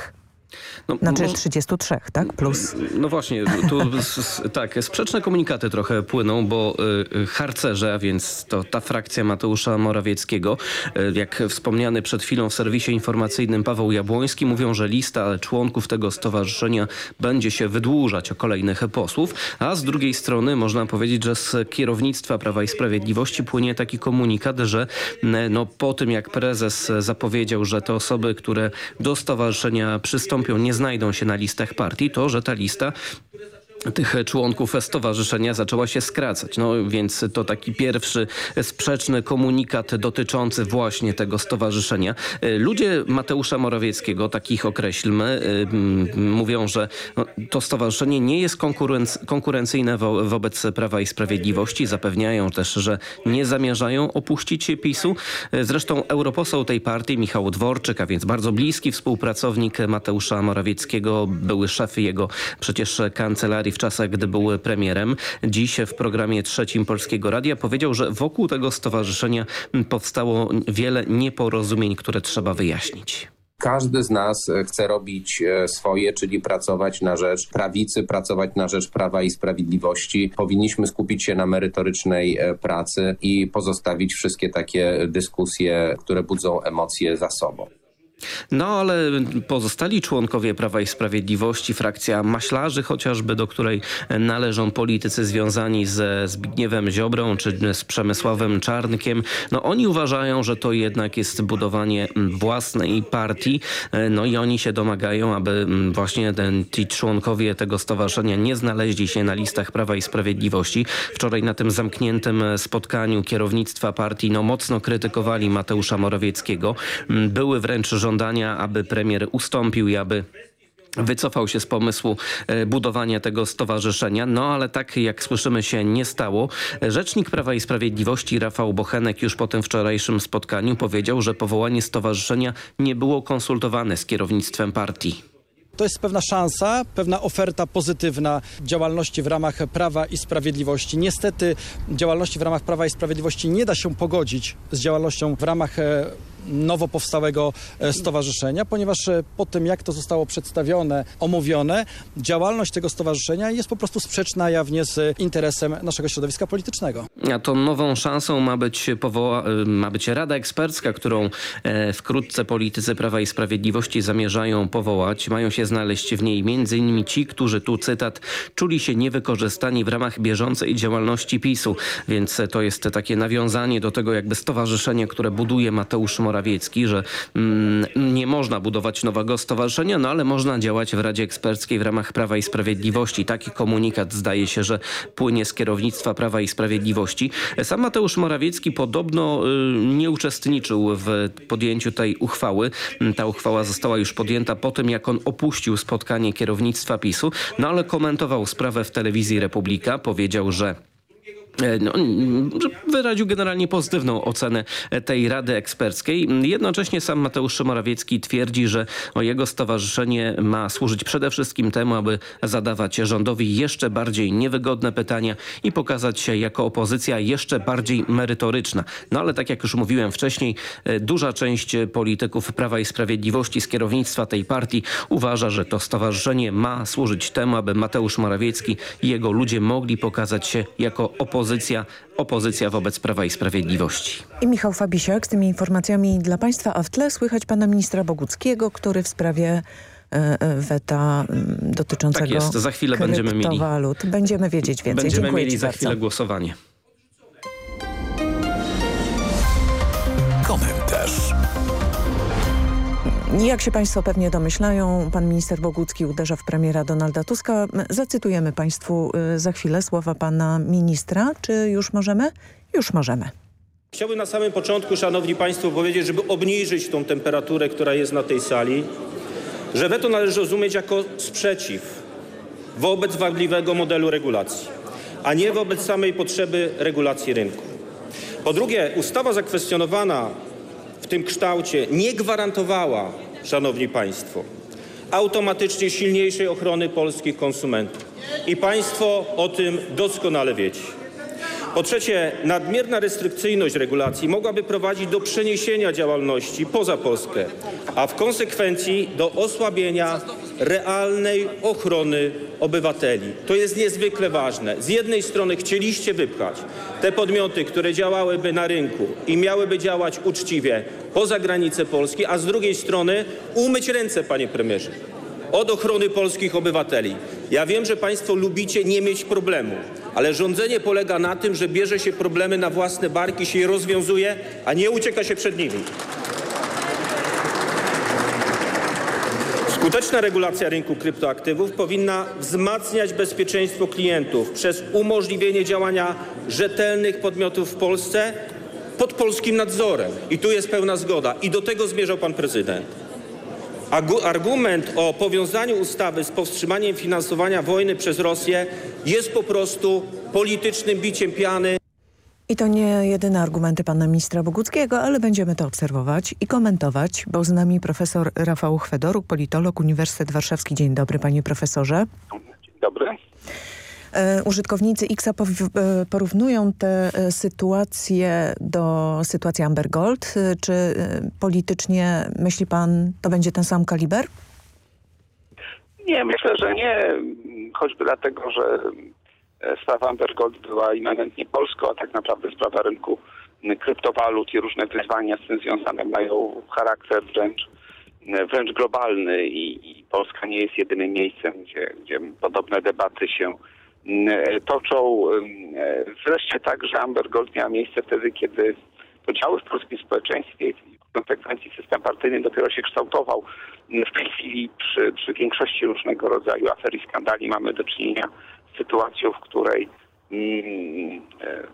S25: No,
S14: Znaczy
S25: mo-
S14: 33, tak? Plus.
S25: No właśnie, tu s- tak, sprzeczne komunikaty trochę płyną, bo y, y, harcerze, a więc to ta frakcja Mateusza Morawieckiego, y, jak wspomniany przed chwilą w serwisie informacyjnym Paweł Jabłoński, mówią, że lista członków tego stowarzyszenia będzie się wydłużać o kolejnych posłów, a z drugiej strony można powiedzieć, że z kierownictwa Prawa i Sprawiedliwości płynie taki komunikat, że n- no, po tym jak prezes zapowiedział, że te osoby, które do stowarzyszenia przystąpią nie znajdą się na listach partii, to że ta lista tych członków stowarzyszenia zaczęła się skracać. No więc to taki pierwszy sprzeczny komunikat dotyczący właśnie tego stowarzyszenia. Ludzie Mateusza Morawieckiego, takich określmy, mówią, że no, to stowarzyszenie nie jest konkurenc konkurencyjne wo wobec Prawa i Sprawiedliwości. Zapewniają też, że nie zamierzają opuścić PiSu. Zresztą europoseł tej partii, Michał Dworczyk, a więc bardzo bliski współpracownik Mateusza Morawieckiego, były szef jego przecież kancelarii w czasach, gdy był premierem. Dziś w programie trzecim Polskiego Radia powiedział, że wokół tego stowarzyszenia powstało wiele nieporozumień, które trzeba wyjaśnić.
S26: Każdy z nas e, chce robić e, swoje, czyli pracować na rzecz prawicy, pracować na rzecz prawa i sprawiedliwości. Powinniśmy skupić się na merytorycznej e, pracy i pozostawić wszystkie takie dyskusje, które budzą emocje za sobą.
S25: No ale pozostali członkowie Prawa i Sprawiedliwości, frakcja maślarzy chociażby, do której należą politycy związani ze Zbigniewem Ziobrą czy z Przemysławem Czarnkiem, no oni uważają, że to jednak jest budowanie własnej partii, no i oni się domagają, aby właśnie ten, ci członkowie tego stowarzyszenia nie znaleźli się na listach Prawa i Sprawiedliwości. Wczoraj na tym zamkniętym spotkaniu kierownictwa partii no mocno krytykowali Mateusza Morawieckiego. Były wręcz żądania, aby premier ustąpił i aby wycofał się z pomysłu e, budowania tego stowarzyszenia, no ale tak jak słyszymy się nie stało. Rzecznik Prawa i Sprawiedliwości Rafał Bochenek już po tym wczorajszym spotkaniu powiedział, że powołanie stowarzyszenia nie było konsultowane z kierownictwem partii.
S27: To jest pewna szansa, pewna oferta pozytywna działalności w ramach Prawa i Sprawiedliwości. Niestety działalności w ramach Prawa i Sprawiedliwości nie da się pogodzić z działalnością w ramach e, nowo powstałego e, stowarzyszenia, ponieważ e, po tym jak to zostało przedstawione, omówione, działalność tego stowarzyszenia jest po prostu sprzeczna jawnie z interesem naszego środowiska politycznego.
S25: A tą nową szansą ma być, powoła, ma być Rada Ekspercka, którą wkrótce politycy Prawa i Sprawiedliwości zamierzają powołać. Mają się znaleźć w niej m.in. ci, którzy tu cytat czuli się niewykorzystani w ramach bieżącej działalności PiSu. Więc to jest takie nawiązanie do tego jakby stowarzyszenia, które buduje Mateusz Morawiecki, że mm, nie można budować nowego stowarzyszenia, no ale można działać w Radzie Eksperckiej w ramach Prawa i Sprawiedliwości. Taki komunikat zdaje się, że płynie z kierownictwa Prawa i Sprawiedliwości. Sam Mateusz Morawiecki podobno y, nie uczestniczył w podjęciu tej uchwały. Ta uchwała została już podjęta po tym, jak on opuścił spotkanie kierownictwa PiSu, no ale komentował sprawę w telewizji Republika. Powiedział, że no, mm, że wyraził generalnie pozytywną ocenę e, tej Rady Eksperckiej. Jednocześnie sam Mateusz Morawiecki twierdzi, że jego stowarzyszenie ma służyć przede wszystkim temu, aby zadawać rządowi jeszcze bardziej niewygodne pytania i pokazać się jako opozycja jeszcze bardziej merytoryczna. No ale tak jak już mówiłem wcześniej, e, duża część polityków Prawa i Sprawiedliwości z kierownictwa tej partii uważa, że to stowarzyszenie ma służyć temu, aby Mateusz Morawiecki i jego ludzie mogli pokazać się jako opozycja opozycja, opozycja wobec Prawa i Sprawiedliwości.
S14: I Michał Fabisiak z tymi informacjami dla Państwa, a w tle słychać pana ministra Boguckiego, który w sprawie e, e, weta m, dotyczącego
S25: Tak jest, za chwilę będziemy mieli.
S14: Będziemy wiedzieć więcej.
S25: Będziemy
S14: Dziękuję
S25: mieli za
S14: bardzo.
S25: chwilę głosowanie.
S1: Komentarz.
S14: Jak się Państwo pewnie domyślają, pan minister Bogucki uderza w premiera Donalda Tuska. Zacytujemy Państwu y, za chwilę słowa pana ministra. Czy już możemy? Już możemy.
S28: Chciałbym na samym początku, szanowni państwo, powiedzieć, żeby obniżyć tą temperaturę, która jest na tej sali, że weto należy rozumieć jako sprzeciw wobec wadliwego modelu regulacji, a nie wobec samej potrzeby regulacji rynku. Po drugie, ustawa zakwestionowana w tym kształcie nie gwarantowała, szanowni państwo, automatycznie silniejszej ochrony polskich konsumentów. I państwo o tym doskonale wiecie. Po trzecie, nadmierna restrykcyjność regulacji mogłaby prowadzić do przeniesienia działalności poza Polskę, a w konsekwencji do osłabienia realnej ochrony obywateli. To jest niezwykle ważne. Z jednej strony chcieliście wypchać te podmioty, które działałyby na rynku i miałyby działać uczciwie poza granice Polski, a z drugiej strony umyć ręce, panie premierze, od ochrony polskich obywateli. Ja wiem, że państwo lubicie nie mieć problemu, ale rządzenie polega na tym, że bierze się problemy na własne barki, się je rozwiązuje, a nie ucieka się przed nimi. Skuteczna regulacja rynku kryptoaktywów powinna wzmacniać bezpieczeństwo klientów przez umożliwienie działania rzetelnych podmiotów w Polsce pod polskim nadzorem. I tu jest pełna zgoda. I do tego zmierzał pan prezydent. Argument o powiązaniu ustawy z powstrzymaniem finansowania wojny przez Rosję jest po prostu politycznym biciem piany.
S14: I to nie jedyne argumenty pana ministra Boguckiego, ale będziemy to obserwować i komentować, bo z nami profesor Rafał Chwedoruk, politolog, Uniwersytet Warszawski. Dzień dobry panie profesorze.
S29: Dzień dobry.
S14: E, użytkownicy X e, porównują tę e, sytuację do sytuacji Amber Gold. Czy politycznie myśli pan, to będzie ten sam kaliber?
S29: Nie, myślę, że nie. Choćby dlatego, że sprawa Amber Gold była immanentnie polską, a tak naprawdę sprawa rynku kryptowalut i różne wyzwania z tym związane mają charakter wręcz wręcz globalny i, i Polska nie jest jedynym miejscem, gdzie, gdzie podobne debaty się toczą. Wreszcie tak, że Amber Gold miała miejsce wtedy, kiedy podziały w polskim społeczeństwie i w konsekwencji system partyjny dopiero się kształtował. W tej chwili przy, przy większości różnego rodzaju afer i skandali mamy do czynienia sytuacją, w której mm, e,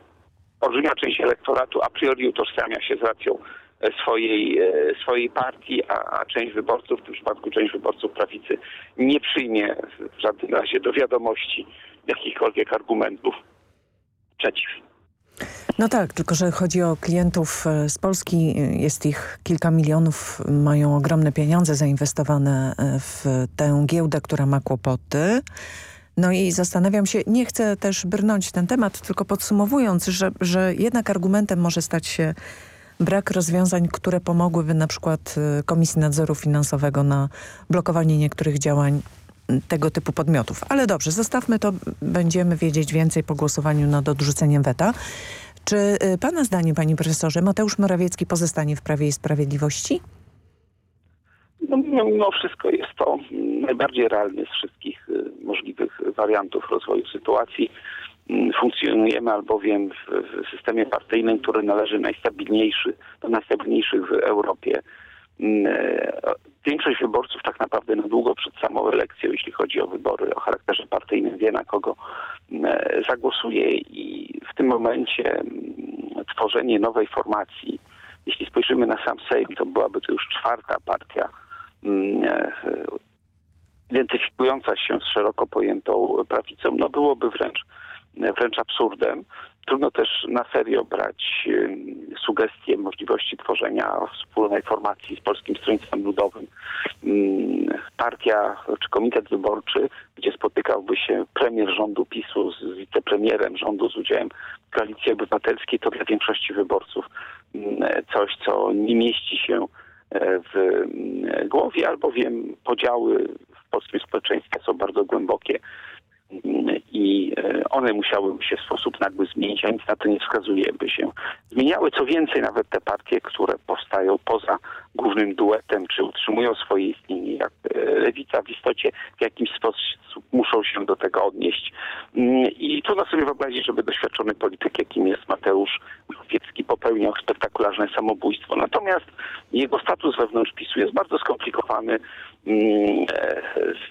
S29: olbrzymia część elektoratu a priori utożsamia się z racją swojej, e, swojej partii, a, a część wyborców, w tym przypadku część wyborców prawicy, nie przyjmie w żadnym razie do wiadomości jakichkolwiek argumentów przeciw.
S14: No tak, tylko że chodzi o klientów e, z Polski. Jest ich kilka milionów, mają ogromne pieniądze zainwestowane e, w tę giełdę, która ma kłopoty. No i zastanawiam się, nie chcę też brnąć ten temat, tylko podsumowując, że, że jednak argumentem może stać się brak rozwiązań, które pomogłyby na przykład y, Komisji Nadzoru Finansowego na blokowanie niektórych działań tego typu podmiotów. Ale dobrze, zostawmy to, będziemy wiedzieć więcej po głosowaniu nad odrzuceniem weta. Czy y, pana zdaniem, panie profesorze, Mateusz Morawiecki pozostanie w Prawie i Sprawiedliwości?
S29: No, mimo wszystko jest to najbardziej realny z wszystkich y, możliwych wariantów rozwoju sytuacji. Mm, funkcjonujemy albowiem w, systemie partyjnym, który należy najstabilniejszy, do najstabilniejszych w Europie. Mm, e, większość wyborców tak naprawdę na długo przed samą elekcją, jeśli chodzi o wybory o charakterze partyjnym, wie na kogo mm, e, zagłosuje i w tym momencie tworzenie nowej formacji, jeśli spojrzymy na sam Sejm, to byłaby to już czwarta partia identyfikująca się z szeroko pojętą prawicą, no byłoby wręcz wręcz absurdem. Trudno też na serio brać sugestie możliwości tworzenia wspólnej formacji z Polskim Stronnictwem Ludowym. Partia czy komitet wyborczy, gdzie spotykałby się premier rządu PiSu z wicepremierem rządu z udziałem Koalicji Obywatelskiej, to dla większości wyborców coś, co nie mieści się e, w głowie, albowiem podziały w polskim społeczeństwie są bardzo głębokie i e, one musiałyby się w sposób nagły zmienić, a nic na to nie wskazuje, by się zmieniały. Co więcej, nawet te partie, które powstają poza głównym duetem, czy utrzymują swoje istnienie, jak e, lewica w istocie w jakimś sposób muszą się do tego odnieść. Mm, I trudno sobie wyobrazić, żeby doświadczony polityk, jakim jest Mateusz Morawiecki, popełniał spektakularne samobójstwo. Natomiast jego status wewnątrz PiSu jest bardzo skomplikowany. Mm, e,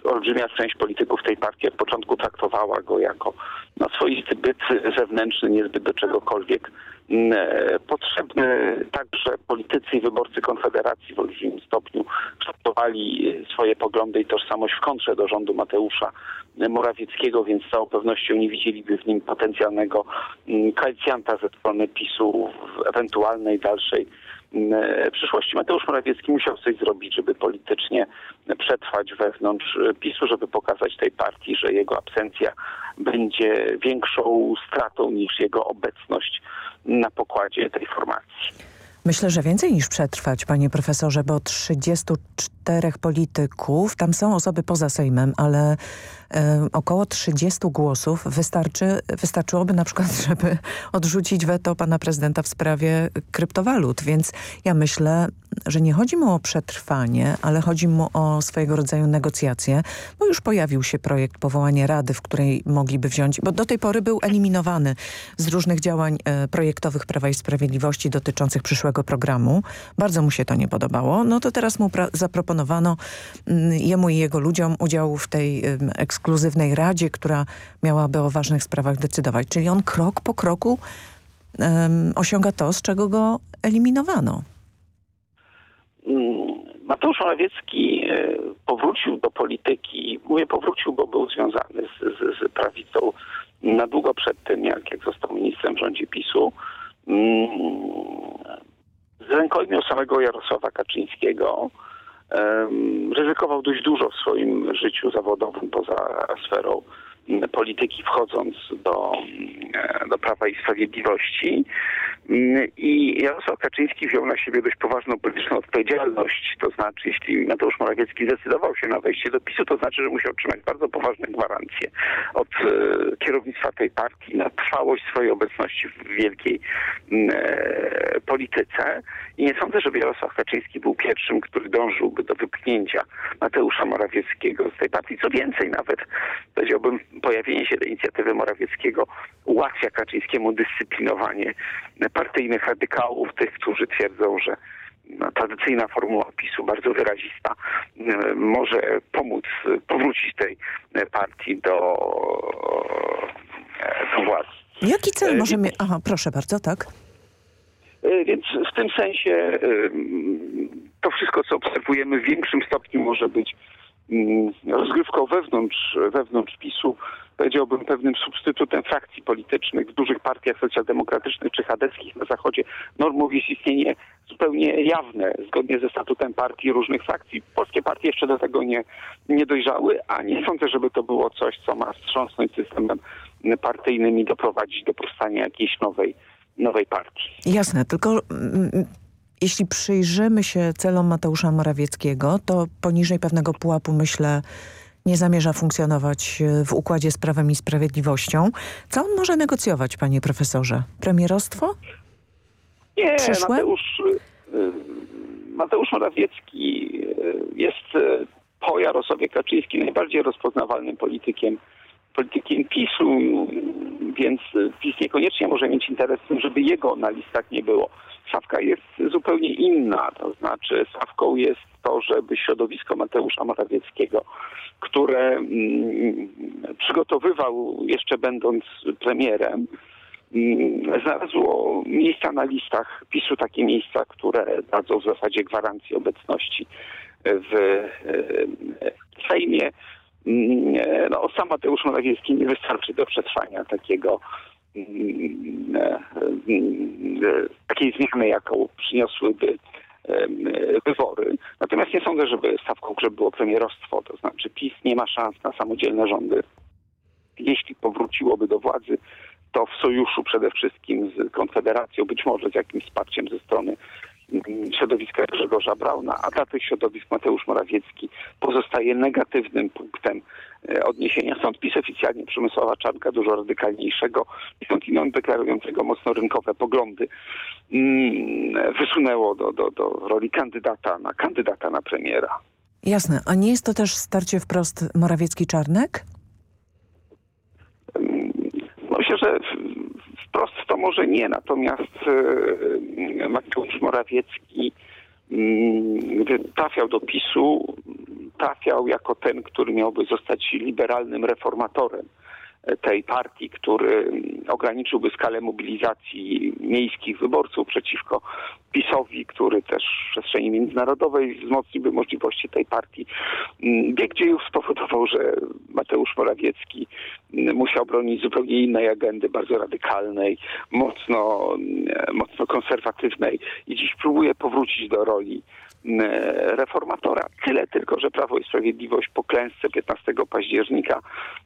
S29: olbrzymia część polityków tej partii od początku traktowała go jako no, swoisty byt zewnętrzny, niezbyt do czegokolwiek mm, e, potrzebny. Także politycy i wyborcy Konfederacji w olbrzymim stopniu kształtowali swoje poglądy i tożsamość w kontrze do rządu Mateusza Morawieckiego, więc z całą pewnością nie widzieliby w nim potencjalnego mm, koalicjanta ze strony PiSu w ewentualnej dalszej E, przyszłości. Mateusz Morawiecki musiał coś zrobić, żeby politycznie przetrwać wewnątrz PiSu, żeby pokazać tej partii, że jego absencja będzie większą stratą niż jego obecność na pokładzie tej formacji.
S14: Myślę, że więcej niż przetrwać, panie profesorze, bo 34 czterech polityków. Tam są osoby poza Sejmem, ale e, około 30 głosów wystarczy, wystarczyłoby na przykład, *laughs* żeby odrzucić weto pana prezydenta w sprawie kryptowalut. Więc ja myślę, że nie chodzi mu o przetrwanie, ale chodzi mu o swojego rodzaju negocjacje, bo już pojawił się projekt powołania rady, w której mogliby wziąć, bo do tej pory był eliminowany z różnych działań e, projektowych Prawa i Sprawiedliwości dotyczących przyszłego programu. Bardzo mu się to nie podobało. No to teraz mu zaproponowano mm, jemu i jego ludziom udział w tej ekskluzywnej radzie, która miałaby o ważnych sprawach decydować. Czyli on krok po kroku um, osiąga to, z czego go eliminowano.
S29: Mm, Mateusz Morawiecki e, powrócił do polityki. Mówię powrócił, bo był związany z, z, z prawicą na długo przed tym, jak, jak został ministrem w rządzie PiSu. Mm, z rękojmią samego Jarosława Kaczyńskiego ryzykował dość dużo w swoim życiu zawodowym poza sferą polityki wchodząc do, e, do Prawa i Sprawiedliwości. Mm, I Jarosław Kaczyński wziął na siebie dość poważną polityczną odpowiedzialność. To znaczy, jeśli Mateusz Morawiecki zdecydował się na wejście do PiSu, to znaczy, że musiał otrzymać bardzo poważne gwarancje od e, kierownictwa tej partii na trwałość swojej obecności w wielkiej mm, e, polityce. I nie sądzę, żeby Jarosław Kaczyński był pierwszym, który dążyłby do wypchnięcia Mateusza Morawieckiego z tej partii. Co więcej, nawet powiedziałbym, pojawienie się tej inicjatywy Morawieckiego ułatwia Kaczyńskiemu dyscyplinowanie partyjnych radykałów, tych, którzy twierdzą, że no, tradycyjna formuła PiSu, bardzo wyrazista, e, może pomóc powrócić tej partii do, e, do władzy.
S14: Jaki cel możemy... Aha, proszę bardzo, tak?
S29: Więc w tym sensie to wszystko, co obserwujemy w większym stopniu może być rozgrywką wewnątrz, wewnątrz PiSu, powiedziałbym, pewnym substytutem frakcji politycznych w dużych partiach socjaldemokratycznych czy chadeckich na Zachodzie. Normą jest istnienie zupełnie jawne, zgodnie ze statutem partii różnych frakcji. Polskie partie jeszcze do tego nie, nie dojrzały, a nie sądzę, żeby to było coś, co ma wstrząsnąć systemem partyjnym i doprowadzić do powstania jakiejś nowej, nowej partii.
S14: Jasne, tylko... Jeśli przyjrzymy się celom Mateusza Morawieckiego, to poniżej pewnego pułapu, myślę, nie zamierza funkcjonować e, w układzie z Prawem i Sprawiedliwością. Co on może negocjować, panie profesorze? Premierostwo?
S29: Nie, Przyszłe? Mateusz, e, Mateusz Morawiecki e, jest po Jarosławie Kaczyńskim najbardziej rozpoznawalnym politykiem politykiem PiSu, więc PiS niekoniecznie może mieć interes w tym, żeby jego na listach nie było. Stawka jest zupełnie inna, to znaczy stawką jest to, żeby środowisko Mateusza Morawieckiego, które mm, przygotowywał jeszcze będąc premierem, mm, znalazło miejsca na listach PiSu, takie miejsca, które dadzą w zasadzie gwarancję obecności w Sejmie. Mm, no, sam Mateusz Morawiecki nie wystarczy do przetrwania takiego takiej zmiany, jaką przyniosłyby wybory. Natomiast nie sądzę, żeby stawką grze było premierostwo, to znaczy PiS nie ma szans na samodzielne rządy. Jeśli powróciłoby do władzy, to w sojuszu przede wszystkim z Konfederacją, być może z jakimś wsparciem ze strony mm, środowiska Grzegorza Brauna, a dla tych środowisk Mateusz Morawiecki pozostaje negatywnym punktem E, odniesienia. Stąd PiS oficjalnie Przemysława Czarnka, dużo radykalniejszego i skądinąd deklarującego mocno rynkowe poglądy, mm, wysunęło do, do, do roli kandydata na kandydata na premiera.
S14: Jasne. A nie jest to też starcie wprost Morawiecki-Czarnek?
S29: Mm, myślę, że wprost to może nie, natomiast e, Mateusz Morawiecki mm, gdy trafiał do PiSu, trafiał jako ten, który miałby zostać liberalnym reformatorem tej partii, który ograniczyłby skalę mobilizacji miejskich wyborców przeciwko PiSowi, który też w przestrzeni międzynarodowej wzmocniłby możliwości tej partii. Bieg dziejów spowodował, że Mateusz Morawiecki musiał bronić zupełnie innej agendy, bardzo radykalnej, mocno, mocno konserwatywnej i dziś próbuje powrócić do roli reformatora. Tyle tylko, że Prawo i Sprawiedliwość po klęsce 15 października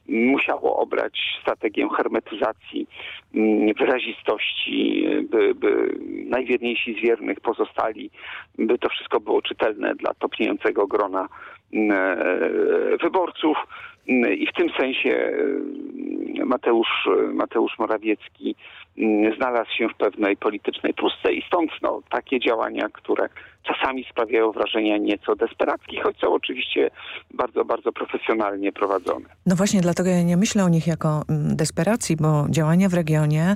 S29: musiało obrać strategię hermetyzacji, mm, wyrazistości, by, by najwierniejsi z wiernych pozostali, by to wszystko było czytelne dla topniejącego grona wyborców. I w tym sensie Mateusz, Mateusz Morawiecki mm, znalazł się w pewnej politycznej pustce i stąd no, takie działania, które czasami sprawiają wrażenie nieco desperackich, choć są oczywiście bardzo, bardzo profesjonalnie prowadzone.
S14: No właśnie, dlatego ja nie myślę o nich jako mm, desperacji, bo działania w regionie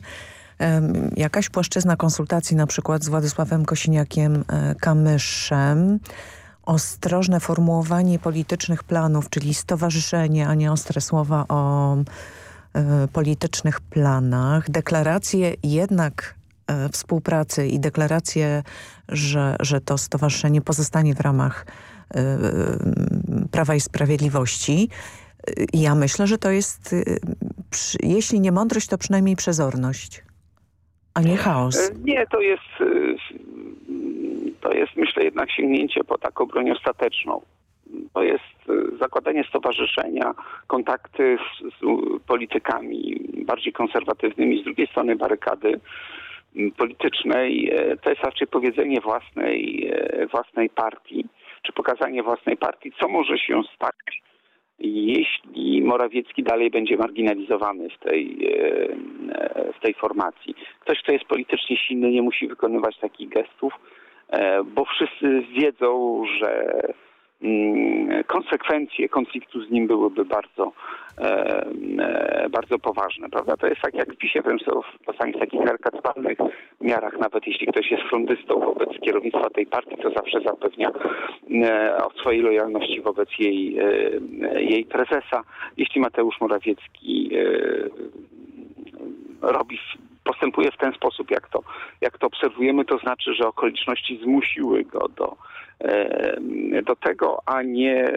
S14: jakaś płaszczyzna konsultacji na przykład z Władysławem Kosiniakiem e, Kamyszem, ostrożne formułowanie politycznych planów, czyli stowarzyszenie, a nie ostre słowa o y, politycznych planach, deklaracje jednak y, współpracy i deklaracje, że, że to stowarzyszenie pozostanie w ramach y, Prawa i Sprawiedliwości. Ja myślę, że to jest, jeśli nie mądrość, to przynajmniej przezorność, a nie chaos.
S29: Nie, to jest to jest myślę jednak sięgnięcie po taką broń ostateczną. To jest y, zakładanie stowarzyszenia, kontakty z, z politykami bardziej konserwatywnymi, z drugiej strony barykady politycznej. E, to jest raczej powiedzenie własnej, e, własnej partii, czy pokazanie własnej partii, co może się stać, jeśli Morawiecki dalej będzie marginalizowany w tej, e, w tej formacji. Ktoś, kto jest politycznie silny, nie musi wykonywać takich gestów bo wszyscy wiedzą, że mm, konsekwencje konfliktu z nim byłyby bardzo, e, e, bardzo poważne, prawda? To jest tak jak w PiSie, wręcz czasami w takich karykatualnych miarach, nawet jeśli ktoś jest frontystą wobec kierownictwa tej partii, to zawsze zapewnia o swojej lojalności wobec jej, jej prezesa. Jeśli Mateusz Morawiecki robi postępuje w ten sposób, jak to, jak to obserwujemy, to znaczy, że okoliczności zmusiły go do, do tego, a nie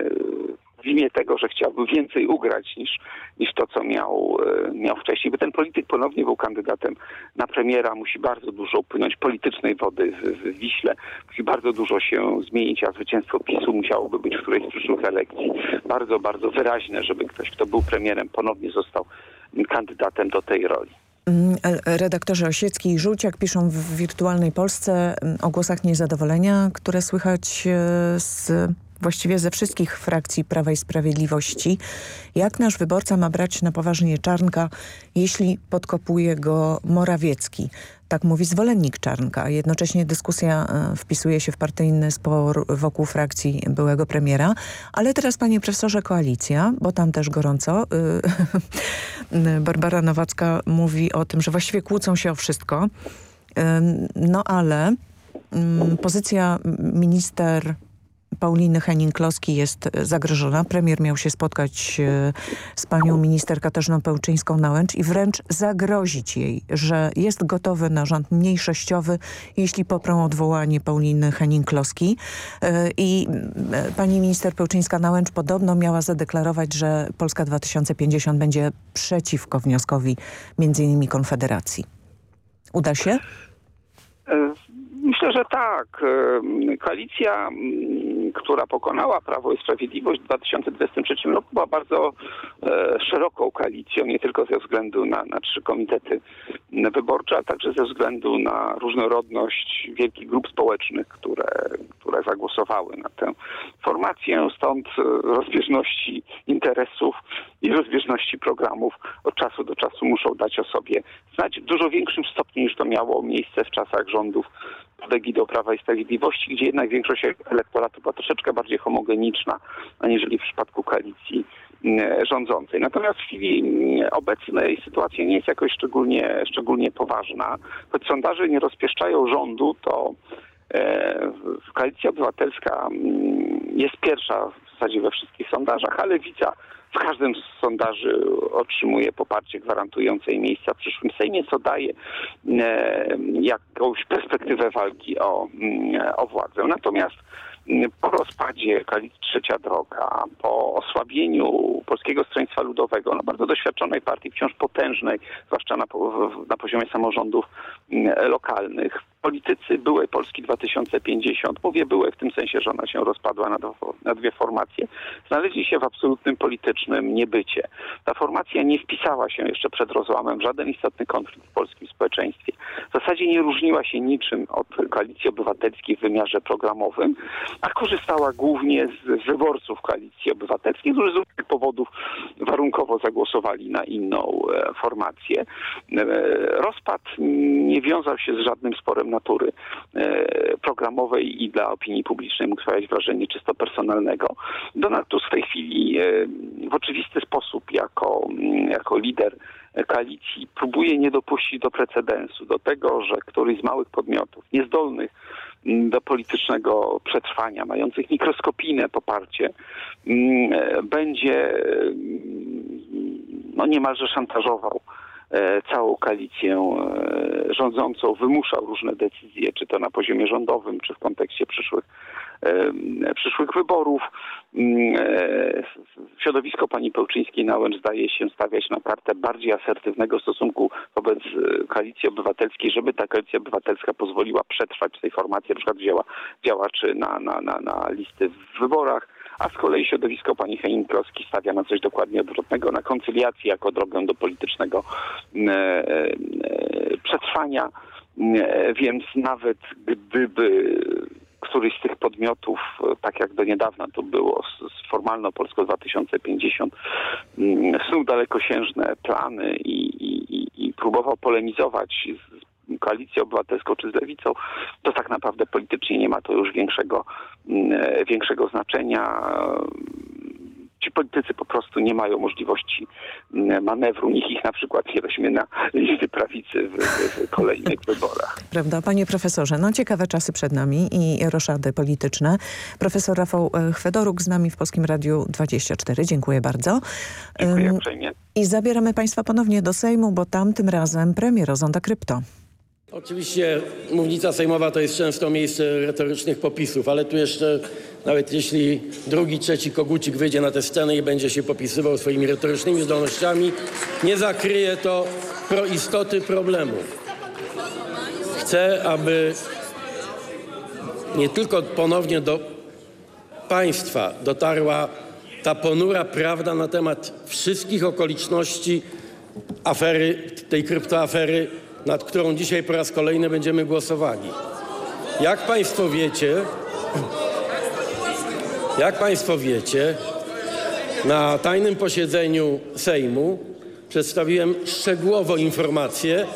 S29: w imię tego, że chciałby więcej ugrać niż, niż to, co miał, e, miał wcześniej. By ten polityk ponownie był kandydatem na premiera, musi bardzo dużo upłynąć politycznej wody w, w Wiśle, musi bardzo dużo się zmienić, a zwycięstwo PiSu musiałoby być w którejś z przyszłych elekcji bardzo, bardzo wyraźne, żeby ktoś, kto był premierem, ponownie został kandydatem do tej roli.
S14: Mm, redaktorzy Osiecki i Żółciak piszą w Wirtualnej Polsce mm, o głosach niezadowolenia, które słychać e, z właściwie ze wszystkich frakcji Prawa i Sprawiedliwości. Jak nasz wyborca ma brać na poważnie Czarnka, jeśli podkopuje go Morawiecki? Tak mówi zwolennik Czarnka. Jednocześnie dyskusja e, wpisuje się w partyjny spor wokół frakcji byłego premiera. Ale teraz, panie profesorze, koalicja, bo tam też gorąco. Y, *laughs* Barbara Nowacka mówi o tym, że właściwie kłócą się o wszystko. No ale mm, pozycja minister Pauliny Henning-Kloski jest zagrożona. Premier miał się spotkać e, z panią minister Katarzyną Pełczyńską-Nałęcz i wręcz zagrozić jej, że jest gotowy na rząd mniejszościowy, jeśli poprą odwołanie Pauliny Henning-Kloski. E, I e, pani minister Pełczyńska-Nałęcz podobno miała zadeklarować, że Polska 2050 będzie przeciwko wnioskowi między innymi Konfederacji. Uda się?
S29: Myślę, że tak. Koalicja która pokonała Prawo i Sprawiedliwość w 2023 roku, była bardzo e, szeroką koalicją, nie tylko ze względu na, na trzy komitety wyborcze, a także ze względu na różnorodność wielkich grup społecznych, które, które zagłosowały na tę formację. Stąd e, rozbieżności interesów i rozbieżności programów od czasu do czasu muszą dać o sobie znać w dużo większym stopniu niż to miało miejsce w czasach rządów pod egidą Prawa i Sprawiedliwości, gdzie jednak większość elektoratu była troszeczkę bardziej homogeniczna, aniżeli w przypadku koalicji mm, rządzącej. Natomiast w chwili mm, obecnej sytuacja nie jest jakoś szczególnie, szczególnie poważna. Choć sondaże nie rozpieszczają rządu, to e, Koalicja Obywatelska mm, jest pierwsza zasadzie we wszystkich sondażach, ale Lewica w każdym z sondaży otrzymuje poparcie gwarantujące jej miejsca w przyszłym Sejmie, co daje e, jakąś perspektywę walki o, mm, o władzę. Natomiast mm, po rozpadzie koalicji Trzecia Droga, po osłabieniu Polskiego Stronnictwa Ludowego, no bardzo doświadczonej partii, wciąż potężnej, zwłaszcza na, na poziomie samorządów mm, lokalnych, politycy byłej Polski 2050, mówię byłej w tym sensie, że ona się rozpadła na, dwa, na dwie formacje, znaleźli się w absolutnym politycznym niebycie. Ta formacja nie wpisała się jeszcze przed rozłamem w żaden istotny konflikt w polskim społeczeństwie. W zasadzie nie różniła się niczym od koalicji obywatelskiej w wymiarze programowym, a korzystała głównie z wyborców koalicji obywatelskiej, którzy z różnych powodów warunkowo zagłosowali na inną e, formację. E, rozpad nie wiązał się z żadnym sporem natury e, programowej i dla opinii publicznej mógł sprawiać wrażenie czysto personalnego. Donald Tusk w tej chwili w oczywisty sposób jako, mm, jako lider koalicji próbuje nie dopuścić do precedensu, do tego, że któryś z małych podmiotów niezdolnych mm, do politycznego przetrwania, mających mikroskopijne poparcie, mm, będzie no niemalże szantażował E, całą koalicję e, rządzącą, wymuszał różne decyzje, czy to na poziomie rządowym, czy w kontekście przyszłych, e, przyszłych wyborów. Mm, środowisko pani Pełczyńskiej-Nałęcz zdaje się stawiać na kartę bardziej asertywnego stosunku wobec koalicji obywatelskiej, żeby ta koalicja obywatelska pozwoliła przetrwać w tej formacji, na przykład wzięła działaczy na, na, na, na listy w wyborach a z kolei środowisko pani Henin-Kloski stawia na coś dokładnie odwrotnego, na koncyliację jako drogę do politycznego e, e, przetrwania. E, więc nawet gdyby któryś z tych podmiotów, tak jak do niedawna to było z, formalno Polsko 2050, mm, snuł dalekosiężne plany i, i, i próbował polemizować koalicją obywatelską czy z lewicą, to tak naprawdę politycznie nie ma to już większego, mm, e, większego znaczenia ci politycy po prostu nie mają możliwości mm, manewru. Niech ich na przykład nie weźmie na listy prawicy w, w, kolejnych wyborach. *laughs*
S14: Prawda, panie profesorze, no ciekawe czasy przed nami i roszady polityczne. Profesor Rafał e, Chwedoruk z nami w Polskim Radiu 24. Dziękuję bardzo.
S29: Dziękuję uprzejmie.
S14: I zabieramy państwa ponownie do Sejmu, bo tam tym razem premier Zonda Krypto.
S30: Oczywiście mównica sejmowa to jest często miejsce retorycznych popisów, ale tu jeszcze nawet jeśli drugi, trzeci kogucik wyjdzie na tę scenę i będzie się popisywał swoimi retorycznymi zdolnościami, nie zakryje to pro istoty problemu. Chcę, aby nie tylko ponownie do państwa dotarła ta ponura prawda na temat wszystkich okoliczności afery, tej kryptoafery, nad którą dzisiaj po raz kolejny będziemy głosowali. Jak Państwo wiecie, *clears throat* jak Państwo wiecie, na tajnym posiedzeniu Sejmu przedstawiłem szczegółowo informację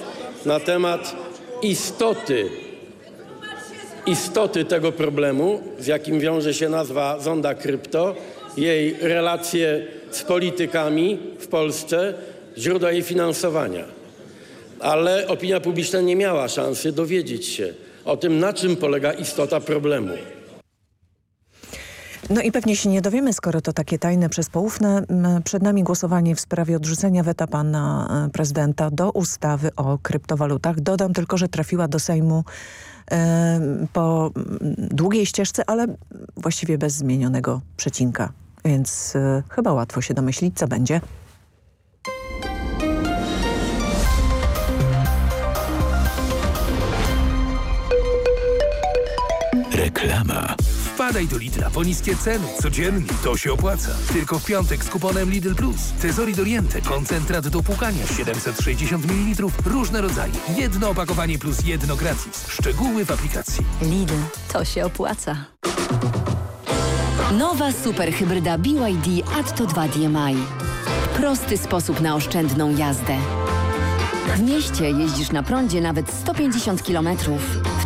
S30: na temat istoty, istoty tego problemu, z jakim wiąże się nazwa Zonda Krypto, jej relacje z politykami w Polsce, źródła jej finansowania ale opinia publiczna nie miała szansy dowiedzieć się o tym, na czym polega istota problemu.
S14: No i pewnie się nie dowiemy, skoro to takie tajne przez poufne. Przed nami głosowanie w sprawie odrzucenia weta pana e, prezydenta do ustawy o kryptowalutach. Dodam tylko, że trafiła do Sejmu e, po długiej ścieżce, ale właściwie bez zmienionego przecinka. Więc e, chyba łatwo się domyślić, co będzie.
S21: Reklama. Wpadaj do Lidla po niskie ceny. Codziennie to się opłaca. Tylko w piątek z kuponem Lidl Plus. Tezori Doriente, koncentrat do płukania 760 ml, różne rodzaje. Jedno opakowanie plus jedno gratis. Szczegóły w aplikacji.
S31: Lidl, to się opłaca. Nowa superhybryda BYD Atto 2 DMI. Prosty sposób na oszczędną jazdę. W mieście jeździsz na prądzie nawet 150 km.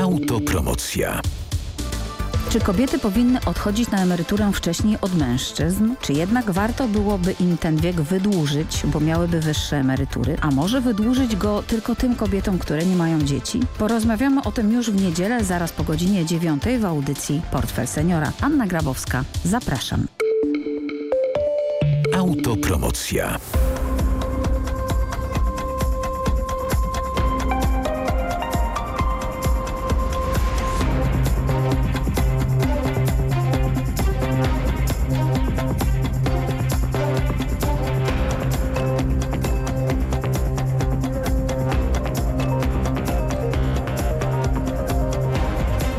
S1: Autopromocja.
S32: Czy kobiety powinny odchodzić na emeryturę wcześniej od mężczyzn? Czy jednak warto byłoby im ten wiek wydłużyć, bo miałyby wyższe emerytury? A może wydłużyć go tylko tym kobietom, które nie mają dzieci? Porozmawiamy o tym już w niedzielę, zaraz po godzinie 9 w audycji Portfel Seniora. Anna Grabowska, zapraszam.
S1: Autopromocja.